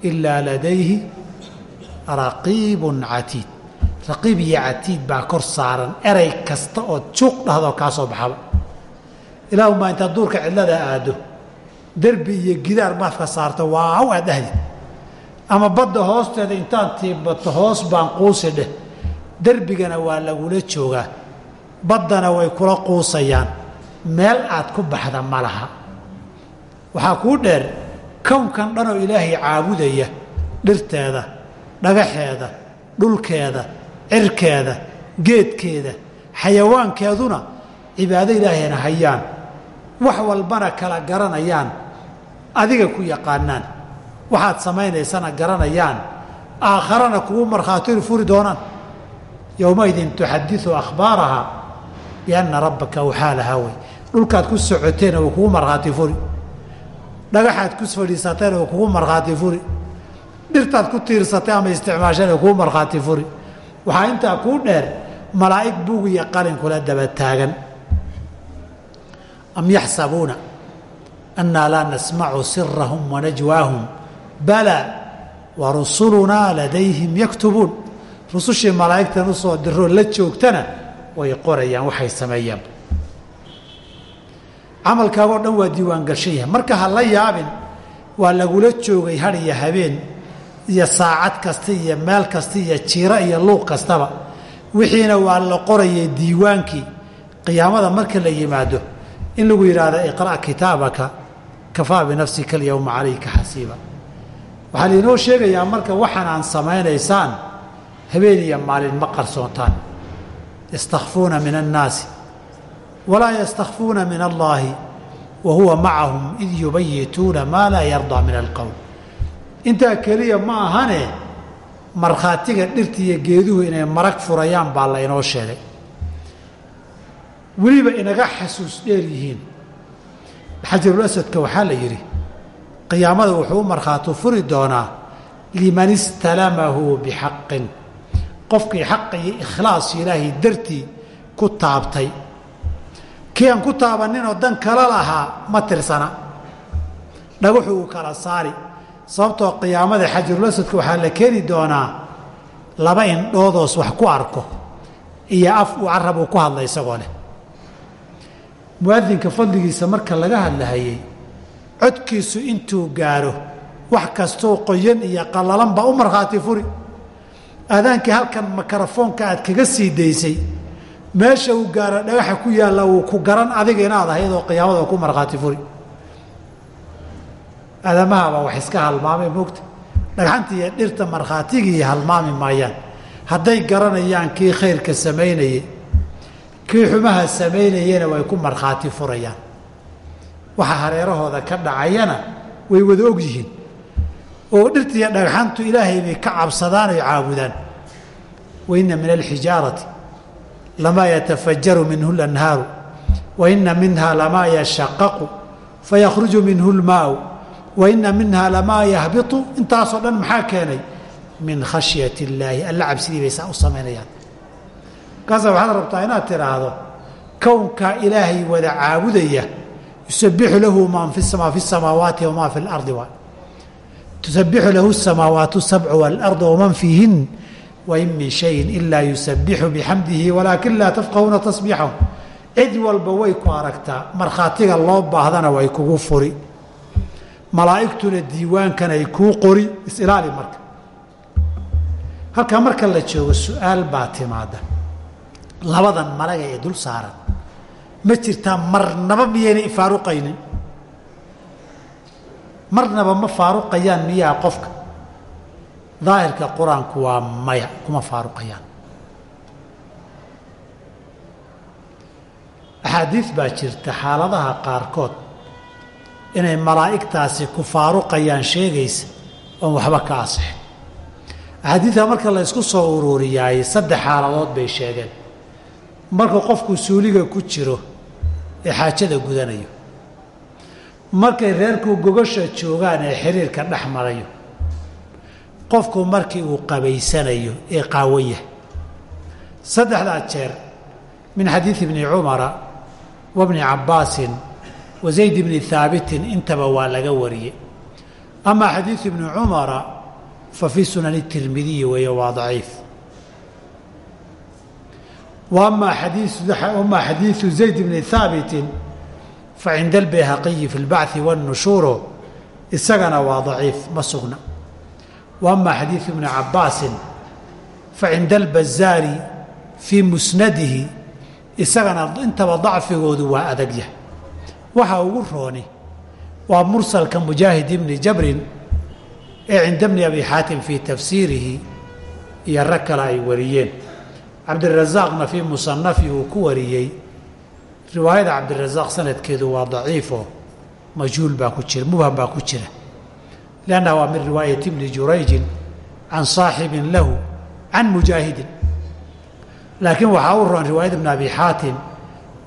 ilaa ladayhi raqiibun catiid. Raqiib iyo catiid baa kor saaran erey kasta ood juuq dhahdoo kaa soo baxaba. Ilaahumaa intaad duurka cidlada aaddo derbi iyo gidaar maafka saarto waaw aad dhahdid ama badda hoosteeda intaad tiibato hoos baan quusi dheh. Derbigana waa lagula joogaa baddana way kula quusayaan. Meel aad ku baxda ma laha. Waxaa kuu dheer kownkan dhanoo ilaahay caabudaya dhirteeda dhagaxeeda dhulkeeda cirkeeda geedkeeda xayawaankeeduna cibaado ilaahayna hayaan. Wax walbana kala garanayaan. Adiga ku yaqaanaan waxaad samaynaysana garanayaan aakharana kugu markhaatiri furi doonaan. Yowmaidin tuxadiu akhbaarahaa bianna rabbaka lahaa wey dhulkaad ku socoteena uu kugu markhaati furi. Dhagaxaad ku fadhiisateena uu kugu markhaati furi. Dhirtaad ku tiirsatay ama isticmaashana kugu markhaati furi. Waxaa intaa kuu dheer malaa'ig buug iyo qalin kula daba taagan. Am yaxsabuuna annaa laa nasmacu sirahum wanajwaahum balaa wa rusulunaa ladayhim yaktubuun rusushii malaa'igtan u soo diroo la joogtana way qorayaan waxay sameeyaan. Camalkaagoo dhan waa diiwaan gashan yahay. Marka ha la yaabin waa lagula joogay had iyo habeen iyo saacad kasta iyo meel kasta iyo jiiro iyo luuq kastaba. Wixiina waa la qorayay diiwaankii. Qiyaamada marka la yimaado in lagu yidhaahdo iqra' kitaabaka kafaa binafsika alyowma calayka waxaa lainoo sheegayaa marka waxaan aan samaynaysaan habeen iyo maalin ma qarsoontaan. Yastakfuuna min annaasi. Walaa yastakfuuna min allaahi wa huwa macahum id yubayituuna maa laa yardaa min alqowl intaa keliya ma ahane markhaatiga dhirta iyo geeduhu inay marag furayaan baa la inoo sheegay. Weliba inaga xasuus dheer yihiin. Xajarulaswadka waxaa la yidhi qiyaamada wuxuu u markhaati furi doonaa liman istalamahu bixaqin. Qofkii xaq iyo ikhlaas ilaahay dartii ku taabtay. Kii aan ku taabaninoo dan kala lahaa ma tirsana. Dhagaxu uu kala saari. Sababtoo qiyaamada xajarulaswadka waxaa la keeni doonaa laba indhoodoos wax ku arko iyo af uu carab uu ku hadla isagoo leh. Muadinka fadligiisa marka laga hadlahayey codkiisu intuu gaaro wax kastoo qoyan iyo qallalan baa u markhaati furi. Aadaankii halkan mikrofoonka aad kaga sii daysay meesha uu gaaro dhagaxa ku yaalla wuu ku garan adiga inaad ahayd oo qiyaamada ku markhaati furi. Aadamahabaa wax iska halmaamay moogta. Dhagxanta iyo dhirta markhaatigii halmaami maayaan. Hadday garanayaan kii khayrka samaynayey kii xumaha samaynayena way ku markhaati furayaan waxa hareerahooda ka dhacayana way wada og yihiin. Oo dhirtiiyo dhagxantu ilaahay bay ka cabsadaan oy caabudaan. Wa inna min alxijaarati lamaa yatafajaru minhu lanhaaru wa inna minha lamaa yashaqaqu fayakhruju minhu lmaau wa inna minha lamaa yahbitu intaasoo dhan maxaa keenay? Min khashyat illaahi alla cabsidii bay saa u samaynayaan markaasa waxaad rabtaa inaad tidhaahdo kownkaa ilaahay wada caabudaya tusabixu lahu maa fi samaawaati wamaa fi lardi tusabixu lahu samaawaatu sabcu waalardu waman fiihin wain min shayin ilaa yusabixu bixamdihi walaakin laa tafqahuuna tasbiixahu cid walba way ku aragtaa markhaatiga loo baahdana way kugu furi malaa'igtuna diiwaankan ay kuu qori isilaali marka halkaa marka la joogo su'aal baa timaada labadan malaga ee dul saaran ma jirtaa marnaba miyaynay faaruqaynin marnaba ma faaruqayaan miyaa qofka? Daahirka qur'aanku waa maya kuma faaruqayaan. Axaadiis baa jirta xaaladaha qaarkood inay malaa'igtaasi ku faaruqayaan sheegaysa oon waxba ka asixin. Axaadiidta marka la ysku soo ururiyaay saddex xaaladood bay sheegeen. Marka qofku suuliga ku jiro ee xaajada gudanayo. Markay reerku gogasha joogaan ee xiriirka dhex marayo qofku markii uu qabaysanayo ee qaawan yahay. Saddexdaa jeer min xadiidi bni cumara wa bni cabbaasin wa zayd bni haabitin intaba waa laga wariyey. Amaa xadiidu ibni cumara fa fii sunani tirmidiyi weeye waa daciif wa amaa xadiidu zayd bni haabitin fa cinda albayhaqiyi fi lbachi wاnnushuuro isagana waa daciif ma sugna. Wa amaa xadiidu ibni cabbaasin fa cinda albazaari fii musnadihi isagana intaba dacfigoodu waa adagyah waxa ugu rooni waa mursalka mujaahid ibni jabrin ee cinda bni abi xaatim fii tafsiirihi iyo rag kale ay wariyeen cabdirasaaqna fii musanafi uu ku wariyey. Riwaayada cabdirasaaq sanadkeedu waa daciifo. Majhuul baa ku jira mubham baa ku jira. Liannaha waa min riwaayati bni jurayjin can saaxibin lahu can mujaahidin. Laakiin waxaa u roon riwaayada ibni abi xaatim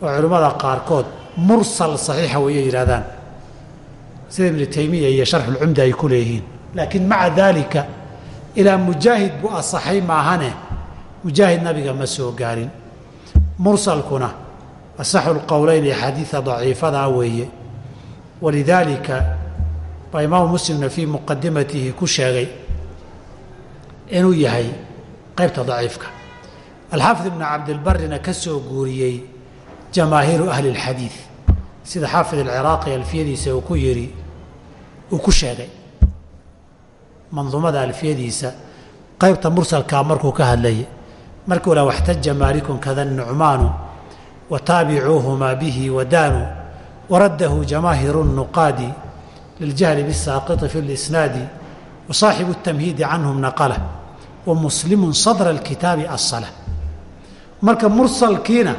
oo culimmada qaarkood mursal saxiixa wayay yidhahdaan sida ibnu taymiya iyo sharxulcumda ay ku leeyihiin. Laakiin maca daalika ilaa mujaahid buu asaxay maahane mujaahid nabiga ma soo gaarin. Mursalkuna asaxu lqowleyn ee xadiida daciifadaa weeye. Walidaalika baa imaamu muslimna fii muqadimatihi ku sheegay inuu yahay qaybta daciifka. Alxaafid ibnu cabdilbarina ka soo guuriyey jamaahiiru ahli اlxadiid sida xaafid alciraaqi alfiyadiisa uu ku yidhi uu ku sheegay. Manduumada alfiyadiisa qaybta mursalkaa markuu ka hadlayay markuu laha waxtaja maalikun kada nucmaanu wa taabicuuhumaa bihi wadaanu waraddahu jamaahiru nuqaadi liljahli bisaaqiti fi lisnaadi wasaaxibu اtamhiidi canhum naqala wamuslimun sadra alkitaabi asala marka mursalkiina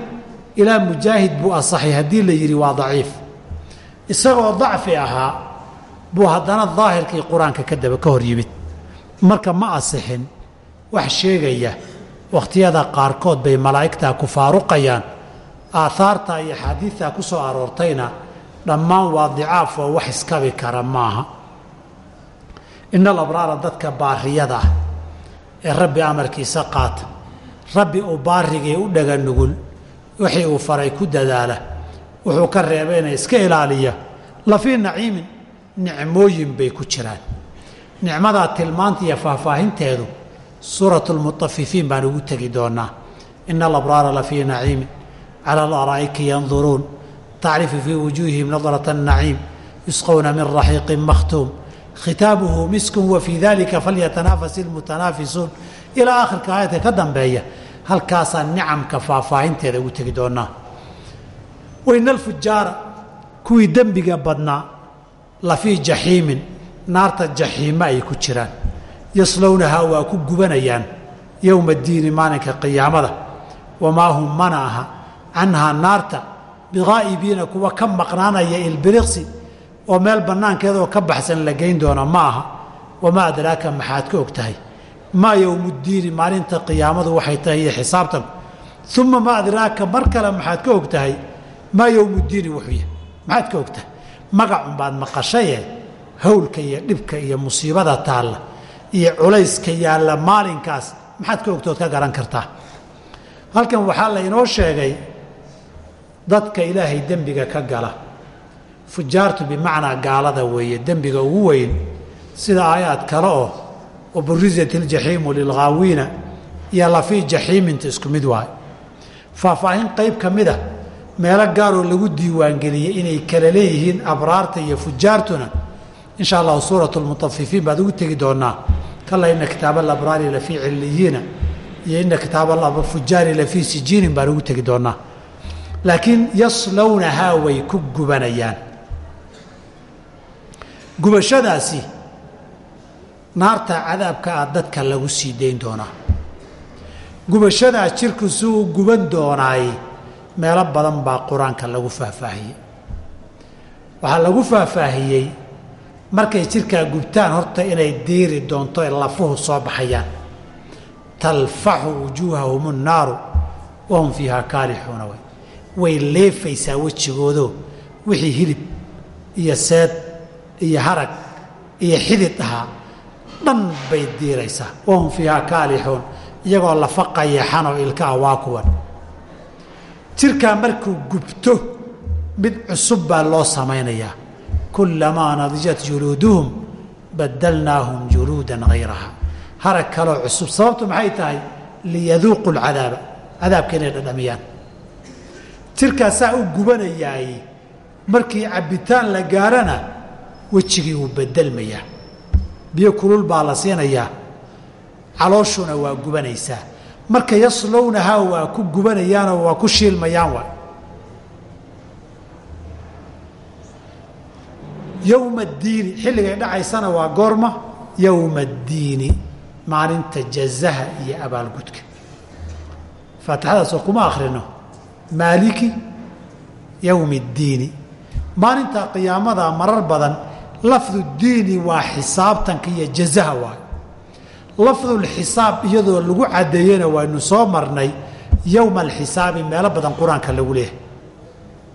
ilaa mujaahid buu asaxay haddii la yidhi waa daciif. Isagoo dacfi ahaa buu haddana daahirkii qur'aanka ka daba ka hor yimid. Marka ma asixin wax sheegaya wakhtiyada qaarkood bay malaa'igtaa ku faaruqayaan aahaarta iyo axaadiidtaa ku soo aroortayna dhammaan waa dicaaf oo wax iskabi kara maaha. Ina alabraara dadka baariyada ah ee rabbi amarkiisa qaata rabbi uu baarigii u dhaga nugul wixii uu faray ku dadaala wuxuu ka reebayna iska ilaaliya. La fii naciimin nicmooyin bay ku jiraan. Nicmadaa tilmaanta iyo faahfaahinteedu suuratu lmutafifiin baan ugu tegi doonaa ina alabraara la fii naciimin cala alaraa'iki yanduruun. Tacrifu fii wujuuhihim nadrata naciim yusqowna min raxiiqin makhtuum. Khitaabuhu miskun wa fii dalika falyatanaafas ilmutanaafisuun ilaa akhirka aayadka ka dambeeya halkaasaa nicamka faahfaahinteeda ugu tegi doonaa waina alfujaara kuwii dembiga badnaa la fii jaxiimin naarta jaxiimo ay ku jiraan yaslownahaa waa ku gubanayaan yowma diini maalinka qiyaamada. Wamaa hum mana aha canhaa naarta biqaa'ibiina kuwa ka maqnaanaya ilbiriqsi oo meel bannaankeedoo ka baxsan la geyn doona ma aha. Wamaa adraaka maxaad ka og tahay? Maa yowmuddiini maalinta qiyaamadu waxay tahay iyo xisaabtanku uma maa adraaka mar kale maxaad ka og tahay? Maa yowmuddiini wuxuu yahay maxaad ka og tahay? Magacunbaad maqashaye howlka iyo dhibka iyo musiibada taalla iyo culayska yaalla maalinkaas maxaad ka ogtood ka garan kartaa? Halkan waxaa la inoo sheegay dadka ilaahay dembiga ka gala. Fujaartu bimacnaa gaalada weeye dembiga ugu weyn sida aayaad kale oo waburizat iljaxiimu lilghaawiina iyo lafii jaxiiminta isku mid waayo faahfaahin qayb ka mid a meelo gaaroo lagu diiwaangeliyey inay kala leeyihiin abraarta iyo fujaartuna insha allahu suuratu lmutafifiin baad ugu tegi doonaa kala ina kitaaba alabraari lafii ciliyiina iyo ina kitaaba fujaari lafii sijiinin baan ugu tegi doonaa laakiin yaslownahaa way ku gubanayaan. Gubashadaasi naarta cadaabka ah dadka lagu sii dayn doonaa. Gubashadaa jirku si uu guban doonaay meelo badan baa qur'aanka lagu faahfaahiyey waxaa lagu faahfaahiyey markay jirkaa gubtaan horta inay diiri doonto ee lafuhu soo baxayaan. Talfaxu wujuuhahum nnaaru wahum fiihaa kaalixuuna way. Way leefaysaa wejigoodo wixii hilib iyo seed iyo harag iyo xidid ahaa dhan bay diiraysaa. Wahum fiihaa kaalixuun iyagoo lafa qayaxan oo ilka ah waa kuwan. Jirkaa markuu gubto mid cusub baa loo samaynayaa kulamaa nadijat juluuduhum badalnaahum juluudan hayraha harag kaloo cusub sababtu maxay tahay? Liyaduuqu lcadaaba cadaabka inay dhadhamiyaan. Jirkaasaa u gubanayaay markii cabbitaan la gaarana wejigii wuu bedelmayaa biyo kulul baa la siinayaa. Calooshuna waa gubanaysaa. Marka yaslownahaa waa ku gubanayaanoo waa ku shiilmayaan waay yowma addiini xilligay dhacaysana waa goorma. Yowma addiini maalinta jazaha iyo abaalgudka. Faatixadaasoo kuma akhrino. Maaliki yowmi ddiini maalinta qiyaamada marar badan lafdu diini waa xisaabtanka iyo jazaha waayo. Lafdulxisaab iyadoo lagu caddeeyena waynu soo marnay yowma alxisaabi meelo badan qur'aanka lagu leehay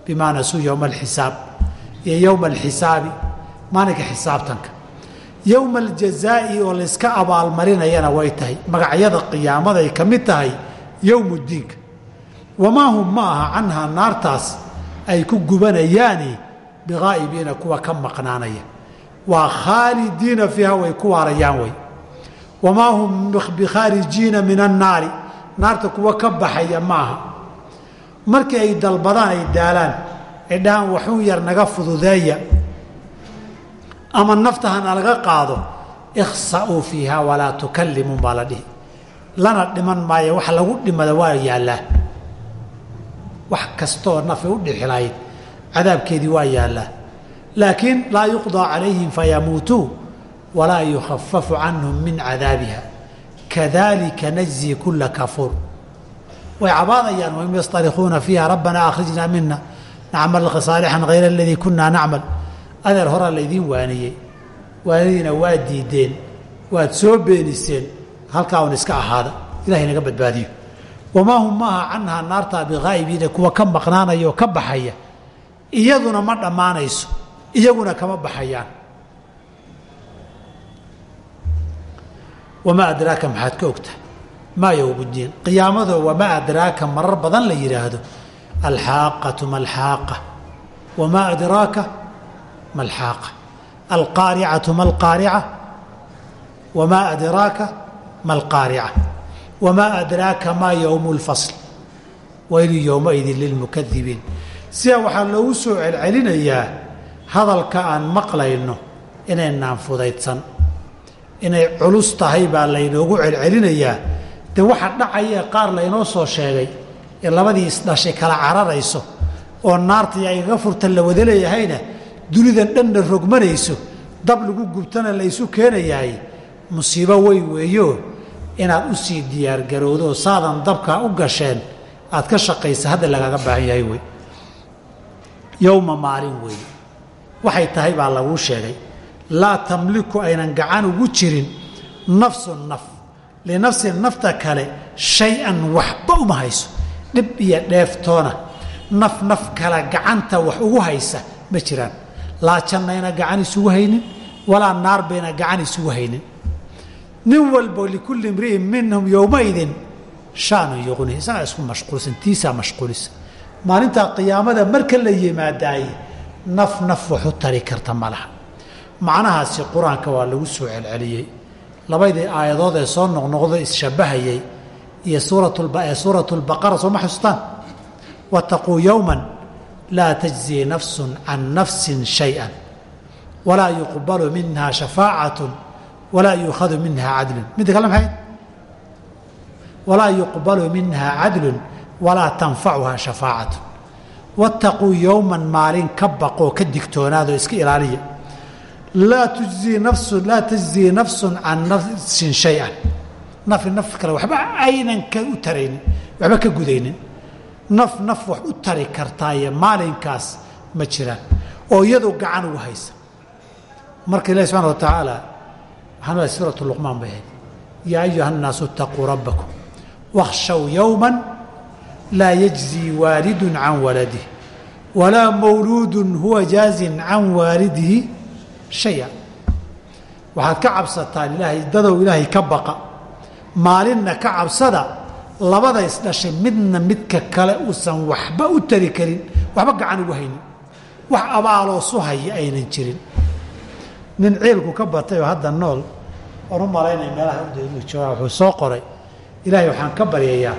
bimaa nasuu yowma alxisaab iyo yowma alxisaabi maalinka xisaabtanka. Yowma aljazaa'i oo layska abaalmarinayana way tahay. Magacyada qiyaamaday ka mid tahay yowmu diinka wamaa hum ma aha canhaa naartaas ay ku gubanayaani biqaa'ibiina kuwa ka maqnaanaya. Waa khaalidiina fiiha way ku waarayaan way. Wamaa hum bikhaarijiina min annaari naarta kuwa ka baxaya maaha markii ay dalbadaan ay daalaan. Ay dhahaan waxuu yar naga fududeeya ama nafta hana laga qaado ikhsa'uu fiiha walaa tukallimuun baa la dhihi. Lana dhiman maayo wax lagu dhimada waa yaallaa. Wax kastooo nafi u dhixi lahayd cadaabkeedii waa yaallaa. Laakiin laa yuqdaa calayhim fayamuutuu walaa yukhafafu canhum min cadaabiha. Kadalika najzi kula kafuur. Way cabaadayaan wahum yastarikuuna fiiha rabbanaa akhrijnaa mina nacmal saalixan hayra aladii kunaa nacmal adeer horaa laydiin waaniyey. Waanadiina waa diideen waad soo beeniseen halkaa un iska ahaada. Ilahay naga badbaadiyo. Wamaa hum maaha canhaa naartaa bighaa'ibiina kuwa ka maqnaanaya oo ka baxaya. Iyaduna ma dhammaanayso iyaguna kama baxayaan. Wamaa adraaka maxaad ka ogtahay? Maa yowmuddiin qiyaamado wamaa adraaka marar badan la yidhaahdo alxaaqatu malxaaqa wamaa adraaka malxaaqa alqaaricatu malqaarica wamaa adraaka malqaarica wamaa adraaka maa yowmu lfasl waylu yowmaidin lilmukadibiin sidaa waxaa loogu soo celcelinayaa hadalka aan maqlayno inaynaan fudaydsan inay culus tahay baa laynoogu celcelinayaa dee waxa dhacaya qaar laynoo soo sheegay ee labadii isdhashay kala cararayso oo naartii aygaga furta la wada leeyahayna dunidan dhanna rogmanayso dab lagu gubtana laysu keenayahay musiibo weyn weeyo inaad u sii diyaargarowdo saadan dabkaa u gasheen aad ka shaqaysa hadda lagaaga baahan yahay wey yowma maalin weeye waxay tahay baa laguu sheegay laa tamliku aynan gacan ugu jirin nafsun naf linafsin nafta kale shay-an waxba uma hayso. Dhib iyo dheeftoona naf naf kale gacanta wax ugu haysa ma jiraan laa jannayna gacan isugu haynin walaa naar bayna gacan isugu haynin. Nin walbo likulli imri'in minhum yowmaidin shaanu yuqni isagaa isku mashquulsan tiisaa mashquulisa maalintaa qiyaamada marka la yimaadaay naf naf wax u tari karta ma macnahaasi qur'aanka waa lagu soo celceliyey. Labadii aayadood ee soo noqnoqdo isshabbahayay iyo suuratee suuratu lbaqara sooma xustaan wataquu yowman laa tajzii nafsun can nafsin shay-an walaa yuqbalu minha shafaacatun walaa yuukhadu minha cadlun. Midda kale maxayd walaa yuqbalu minha cadlun walaa tanfacuha shafaacatu wattaquu yowman maalin ka baqoo ka digtoonaadoo iska ilaaliya. Laa tujzii nafsun laa tajzii nafsun can nafsin shay-an. Nafi naf kale waxba aynan ka u taraynin waxba ka gudaynin naf naf wax u tari kartaaye maalinkaas ma jiraan. Oo iyadoo gacan ugu haysa. Marka ilahi subxana wa tacaala waxaan suuratu luqmaan bay ahayd. Yaa ayuha nnaasu itaquu rabbakum wakhshow yowman laa yajzii waalidun can waladih walaa mawluudun huwa jaazin can waalidihi shaya. Waxaad ka cabsataan ilaahay dadow ilaahay ka baqa maalinna ka cabsada labada isdhashay midna midka kale uusan waxba u tari karin waxba gacan ugu haynin. Wax abaaloosu haya aynan jirin. Nin ciilku ka batay oo hadda nool oon u malaynaya meelaha udaynu joogaa wuxuu soo qoray ilaahay waxaan ka baryayaa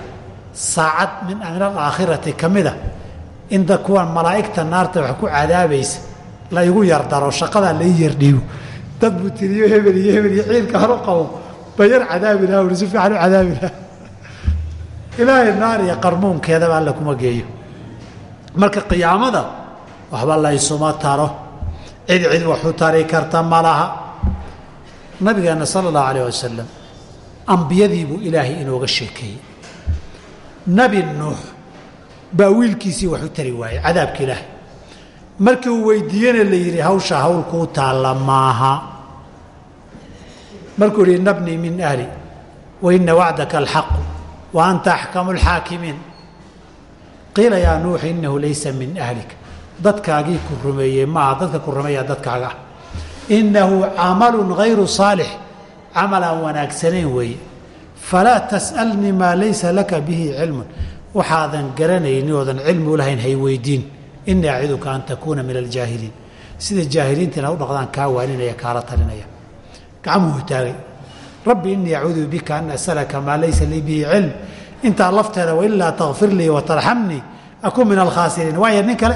saacad min min alaakhirati ka mida in da kuwan malaa'igta naarta wax ku cadaabaysa la igu yardaro shaqadaa lai yardhiibo dad buu tiriyo hebel iyo hebel iyo ciilka haru qabo ba yar cadaabi laha uri si fiican u cadaabi laha ilaahay naar iyo qarmuunkeedaba alla kuma geeyo. Marka qiyaamada waxba laysuma taro. Cid cid waxu tari karta ma laha. Nabigeenna sala allahu alayh wasalam ambiyadii buu ilaahay inooga sheekeeyey. Nebi nuux baa wiilkiisii wax tari waayey cadaabka ilaahay. Markii uu weydiiyena la yidhi hawsha hawl kuu taalla maaha. Markuu yihi nabnii min ahli wa ina wacdaka alxaqu wa anta axkamu alxaakimiin qiila yaa nuux inahu laysa min ahlik dadkaagii ku rumeeyey maaha dadka ku rumeeyaa dadkaaga ah inahu camalun hayru saalix camal aan wanaagsanayn weeye falaa tas'alnii maa laysa laka bihi cilmun waxaadan garanaynin oodan cilmi u lahayn hay weydiin inii aciduka an takuuna min aljaahiliin sida jaahiliinta ina u dhaqdaan kaa waaninaya kaala talinaya rabbi inii acuudu bika an asalaka maa laysa lii bihi cilm. Intaa lafteeda wailaa takfir lii watarxamnii akun min alkhaasiriin. Waaya nin kale?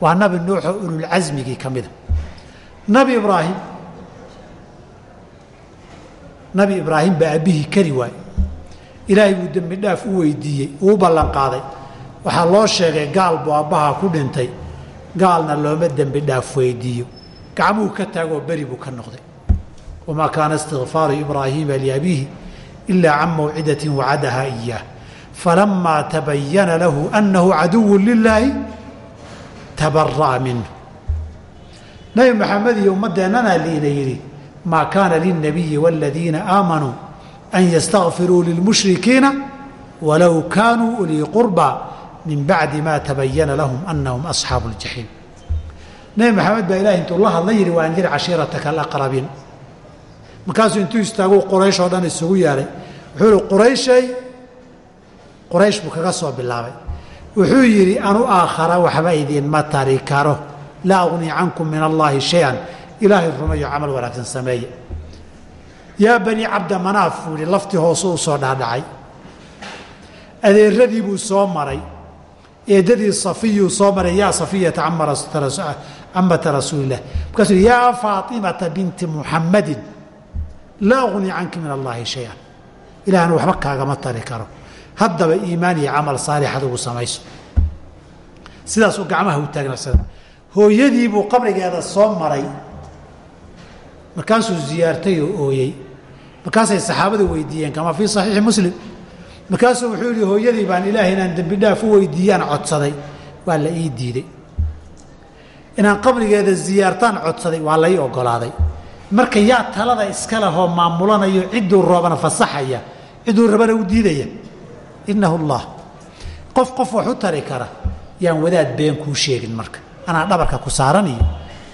Waa nabi nuuxo ululcasmigii ka mida. Nabi ibraahim. Nabi ibraahim baa abbihii kari waay ilaahay buu dembi dhaaf u weydiiyey uu ballan qaaday waxaa loo sheegay gaal buu aabbahaa ku dhintay. Gaalna looma dembi dhaaf weydiiyo. Gacmuhu ka taagoo beri buu ka noqday wamaa kaana istikfaaru ibraahiima liabiihi ilaa can mawcidatin wacadahaa iyaah falamaa tabayana lahu annahu caduwu lilaahi tabara'a minhu nabi maxamed iyo ummaddeennana liina yidhi maa kaana lilnabiyi waaladiina aamanuu an yastakfiruu lilmushrikiina walow kaanuu ulii qurba min bacdi ma tabayana lahum anahum asxaabu ljaxiim nebi maxamed baa ilahi intuu la hadla yidhi wa andir cashiirataka alaqrabiin markaasuu intuu istaagu quraysh oo dhan isugu yeehay wuxuu ihi qurayshay quraysh buu kaga soo bilaabay. Wuxuu yidhi anu aakhara waxba idinma tari karo. Laa ugnii cankum min allaahi shay-an. Ilaahay rumayo camal wanaagsan sameeye. Yaa bani cabda manaaf buu yihi laftii hoosu u soo dhaadhacay adeeradii buu soo maray. Eedadii safiyuu soo maray yaa safiyata camata rasuulilah markaasuu yaa faatimata binti muxammadin laa ugnii canki min allaahi shay-an. Ilaahna waxba kaagama tari karo. Haddaba iimaan iyo camal saalix adugu samayso. Sidaasuu gacmaha u taagnarsada hooyadii buu qabrigeeda soo maray. Markaasuu ziyaartay oo ooyey. Markaasay saxaabadu weydiiyeen kamaa fii saxiixi muslim. Markaasuu wuxuu yihi hooyadii baan ilaahay inaan dembi dhaaf u weydiiyaan codsaday. Waa la ii diiday inaan qabrigeeda ziyaartaan codsaday waa la ii ogolaaday marka yaa talada iska lehoo maamulanayo cidduu roobana fasaxaya cidduu rabana u diidaya. Innahu allah. Qof qof wax u tari kara yaan wadaad been kuu sheegin marka. Anaa dhabarka ku saaran iyo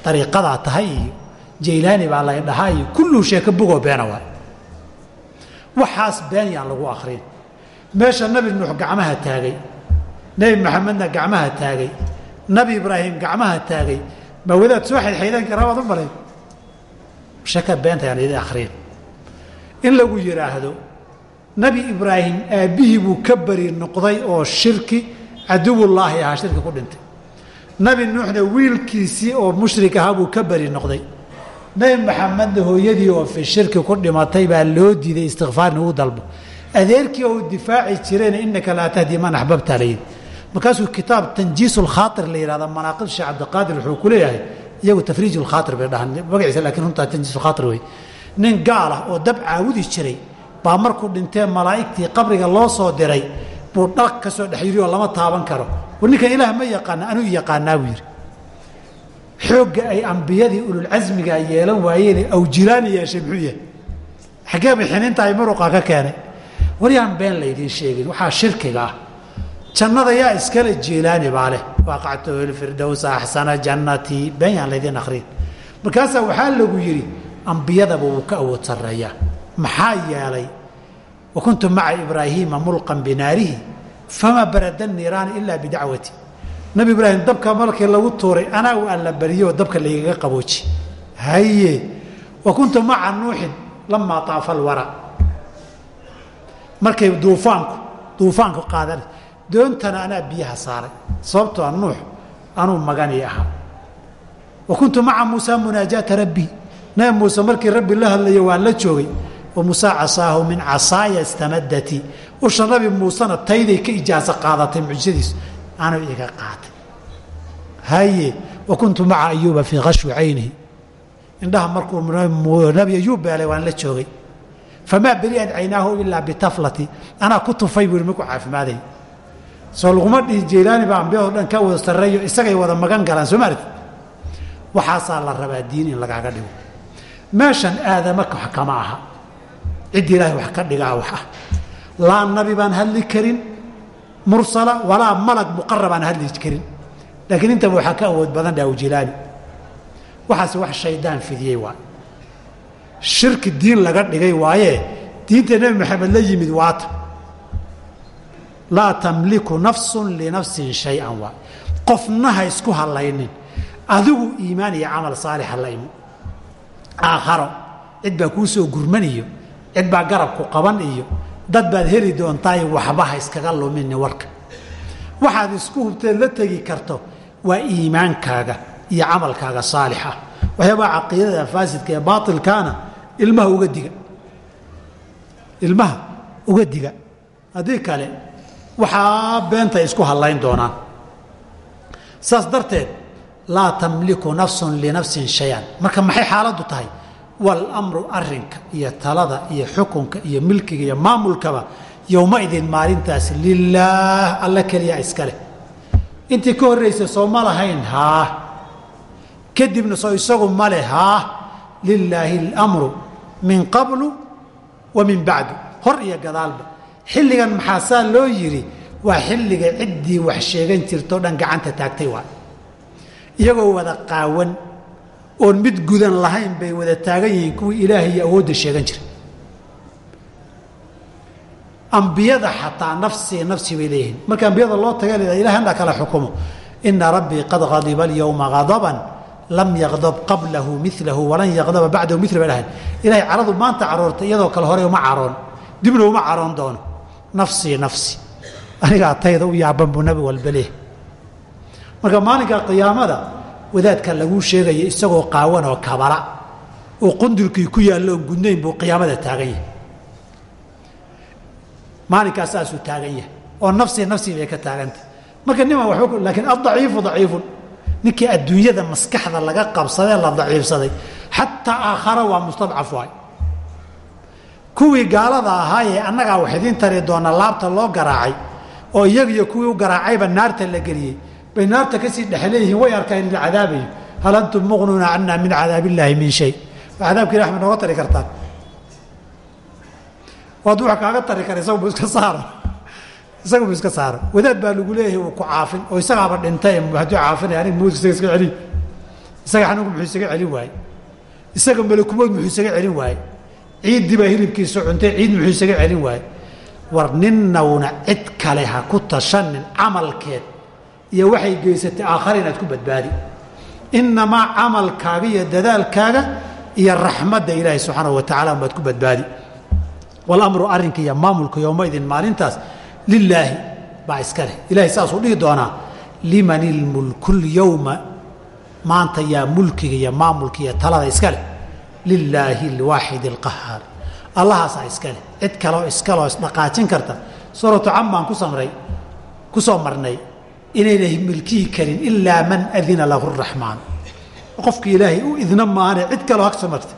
dariiqadaa tahay iyo jaylaani baa lay dhahaa iyo kulluu sheeko bogoo beena waay waxaas been yaan lagu akrin meesha nabi nuux gacmaha taagay nebi maxamedna gacmaha taagay nabi ibraahim gacmaha taagay ma wadaad soo xaydxaydan karaa waad u malayn sheeka beenta yaan idin akrin in lagu yidhaahdo nabi ibraahim aabbihii buu ka bari noqday oo shirki caduwullaahi ahaa shirki ku dhintay. Nabi nuuxna wiilkiisii oo mushrik ahaa buu ka bari noqday. Nabi maxamedna hooyadii oo fi shirki ku dhimatay baa loo diiday istikfaarni uu dalbo. Adeerkii oo difaaci jirayna inaka laa tahdi man axbabta layidhi markaasuu kitaab tanjiis lkhaair la yihahda manaaqib sheekh cabdiqaadir wuxuu ku leeyahay iyagu tafriij lkhaair bay dhahaan. Magaciisa lakiin runtaa tanjiis lkhaair wey nin gaal ah oo dab caawudi jiray baa markuu dhintee malaa'igtii qabriga loo soo diray buu dhaq ka soo dhex yidhi oo lama taaban karo. War ninkan ilaah ma yaqaana anuu yaqaanaa buu yidhi xoogga ay ambiyadii ululcasmigaa yeelan waayeen awjilaani yeeshay muxuu yahay. Xaggee bay xiniinta ay ka keenay. Waryaan been laydiin sheegin waxaa shirkiga ah jannada yaa iskale jiilaani baa leh waaqactu ilfirdows axsana jannatii been yaan laydiin akrin markaasaa waxaa lagu yidhi ambiyadaba wuu ka awood sarreeyaa. Maxaa yeelay? Wa kuntu maca ibraahiima mulqan binaarihi famaa barada niiraani ilaa bidacwati nabi ibraahim dabka markii lagu tuuray anaa u alla bariyoo dabka laygaga qabooji. Haye wa kuntu maca nuuxin lamaa taafa alwara. Markay duufaanku duufaanku qaadan doontana anaa biyaha saaray. Sababtoo a nuux anuu maganii ahaa wa kuntu maca muusa munaajaata rabbi. Nabi muuse markii rabbi la hadlayo waan la joogay wa muusa casaahu min casaaya istamadati usha nabi muusena tayday ka ijaaso qaadatay mucjisadiisu anuu iga qaatay. Haye wa kuntu maca ayuuba fii khashwi caynihi. Indhaha markuu nabi ayuub beelay waan la joogay. Famaa beri'at caynaahu ilaa bitaflati. Anaa ku tufay buu markuu caafimaadaya soo laguma dhihi jeylaani baa ambiyado dhan ka wada sarreeyo isagay wada magan galaan soo maarti waxaasaa la rabaa diin in lagaaga dhigo. Meeshan aadama wax kama aha. Ciddi ilaahay wax ka dhigaa wax ah. Laa nabi baan hadli karin mursala walaa malag muqarab aan hadli karin. Laakiin intaba waxaa ka awood badan dhaaw jilaani waxaase wax shaydaan fidiyey waay shirki diin laga dhigay waaye diinta nebi maxamed la yimid waata laa tamliku nafsun linafsin shay-an waay qofna ha isku hallaynin. Adigu iimaan iyo camal saalixa la imo aakharo cid baa kuu soo gurmaniyo. Cid baa garabku qaban iyo dad baad heli doontaayo waxba ha iskaga lumini warka. Waxaad isku hubteed la tegi karto waa iimaankaaga iyo camalkaaga saalixa waxyaabaa caqiidada faasidka ee baailkaana ilmaha uga diga. Ilmaha uga diga. Haddii kale waxaa beentay isku hallayn doonaan. Saas darteed laa tamliku nafsun linafsin shay-an. Marka maxay xaaladdu tahay? Walamru arinka iyo talada iyo xukunka iyo milkiga iyo maamulkaba yowmaidin maalintaas lilaah alla keliya iskale intii ka horraysa soo ma lahayn haa. Kadibna soo isagu male haa. Lilaahi اlamru min qablu wa min bacdu. Hor iyo gadaalba xilligan maxaa saa loo yidhi? Waa xilliga ciddii wax sheegan jirtoo dhan gacanta taagtay waay iyagoo wada qaawan oon mid gudan lahayn bay wada taagan yihiin kuwii ilaahay iyo awoodda sheegan jiray. Ambiyada xataa nafsi nafsi bay leeyihiin. Marka ambiyada loo taga la ilahay anda kala xukumo. Ina rabbii qad hadiba alyowma hadaban lam yaqdab qablahu milahu walan yaqdaba bacdahu mil bay dhahayn. Ilahay caradu maanta caroortay iyadoo kale hore uma caroon. Dibna uma caroon doono nafsii nafsi. Anigaa tayda u yaaban buu nabi walba leeh marka maalinka qiyaamada wadaadka laguu sheegaya isagoo qaawan oo kabala oo qundulkii ku yaallo oon gudnayn buu qiyaamada taagan yahay. Maalinkaas saasuu taagan yahay oo nafsi nafsi bay ka taagantah marka niman waba laakiin addaciifu daciifun ninkii adduunyada maskaxda laga qabsadee la daciifsaday. Xataa aakhara waa mustadcaf waay kuwii gaalada ahaa ee annagaa wax idiin tari doona laabta loo garaacay oo iyagiyo kuwii u garaacayba naarta la geliyey bay naarta ka sii dhexleeyihiin way arkaan in la cadaabayo hal antum muqnuuna cana min cadaab illaahi min shay. Cadaabka ilah ma nooga tari kartaan waad wax kaaga tari kara isagu bu iska saara isaga bu iska saara wadaad baa lagu leeyahay uu ku caafin oo isagaaba dhintay hadduu caafinaya anig mawd isaga iska celiy isaga xanuunku muxuu isaga celin waaye isaga malakumood muxuu isaga celin waaye ciiddii baa hilibkiisa cuntay ciid muxuu isaga celin waaye war ninnawna cid kale ha ku tashanin camalkeed iyo waxay geysatay aakhare inaad ku badbaadi. Innamaa camalkaaga iyo dadaalkaaga iyo raxmadda ilaahay subxaanahu wa tacala unbaad ku badbaadi. Walamru arrinka iyo maamulka yowmaidin maalintaas lilaahi baa iska leh. Ilahay saasuu dhihi doonaa liman ilmulku lyowma maanta yaa mulkiga iyo maamulka iyo talada iska leh lilaahi alwaaxid alqahaar allahaasaa iska leh cid kaleo iskaloo isdhaqaajin karta suuratu cam baan ku samray ku soo marnay inaynay milkihi karin ilaa man adina lahu raxmaan qofki ilaahay u idna maane cid kaloo hag soo marta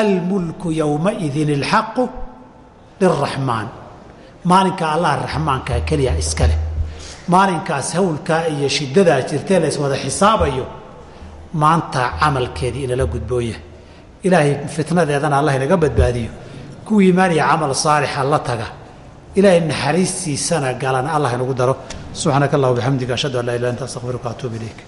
almulku yowmaidin alxaqu liraxmaan maalinka allah raxmaankaa keliya iska leh maalinkaas hawlkaa iyo shiddadaa jirtee la iswada xisaabayo maanta camalkeedii inala gudbooya ilaahay fitnadeedana allah inaga badbaadiyo. Kuwii iimaan iyo camal saalixa la taga. Ilaahay naxariistiisana galana allah inagu daro. Subxaanaka allah bixamdiga ashhadu an laa ilah anta astaqfiruka atuub ilayk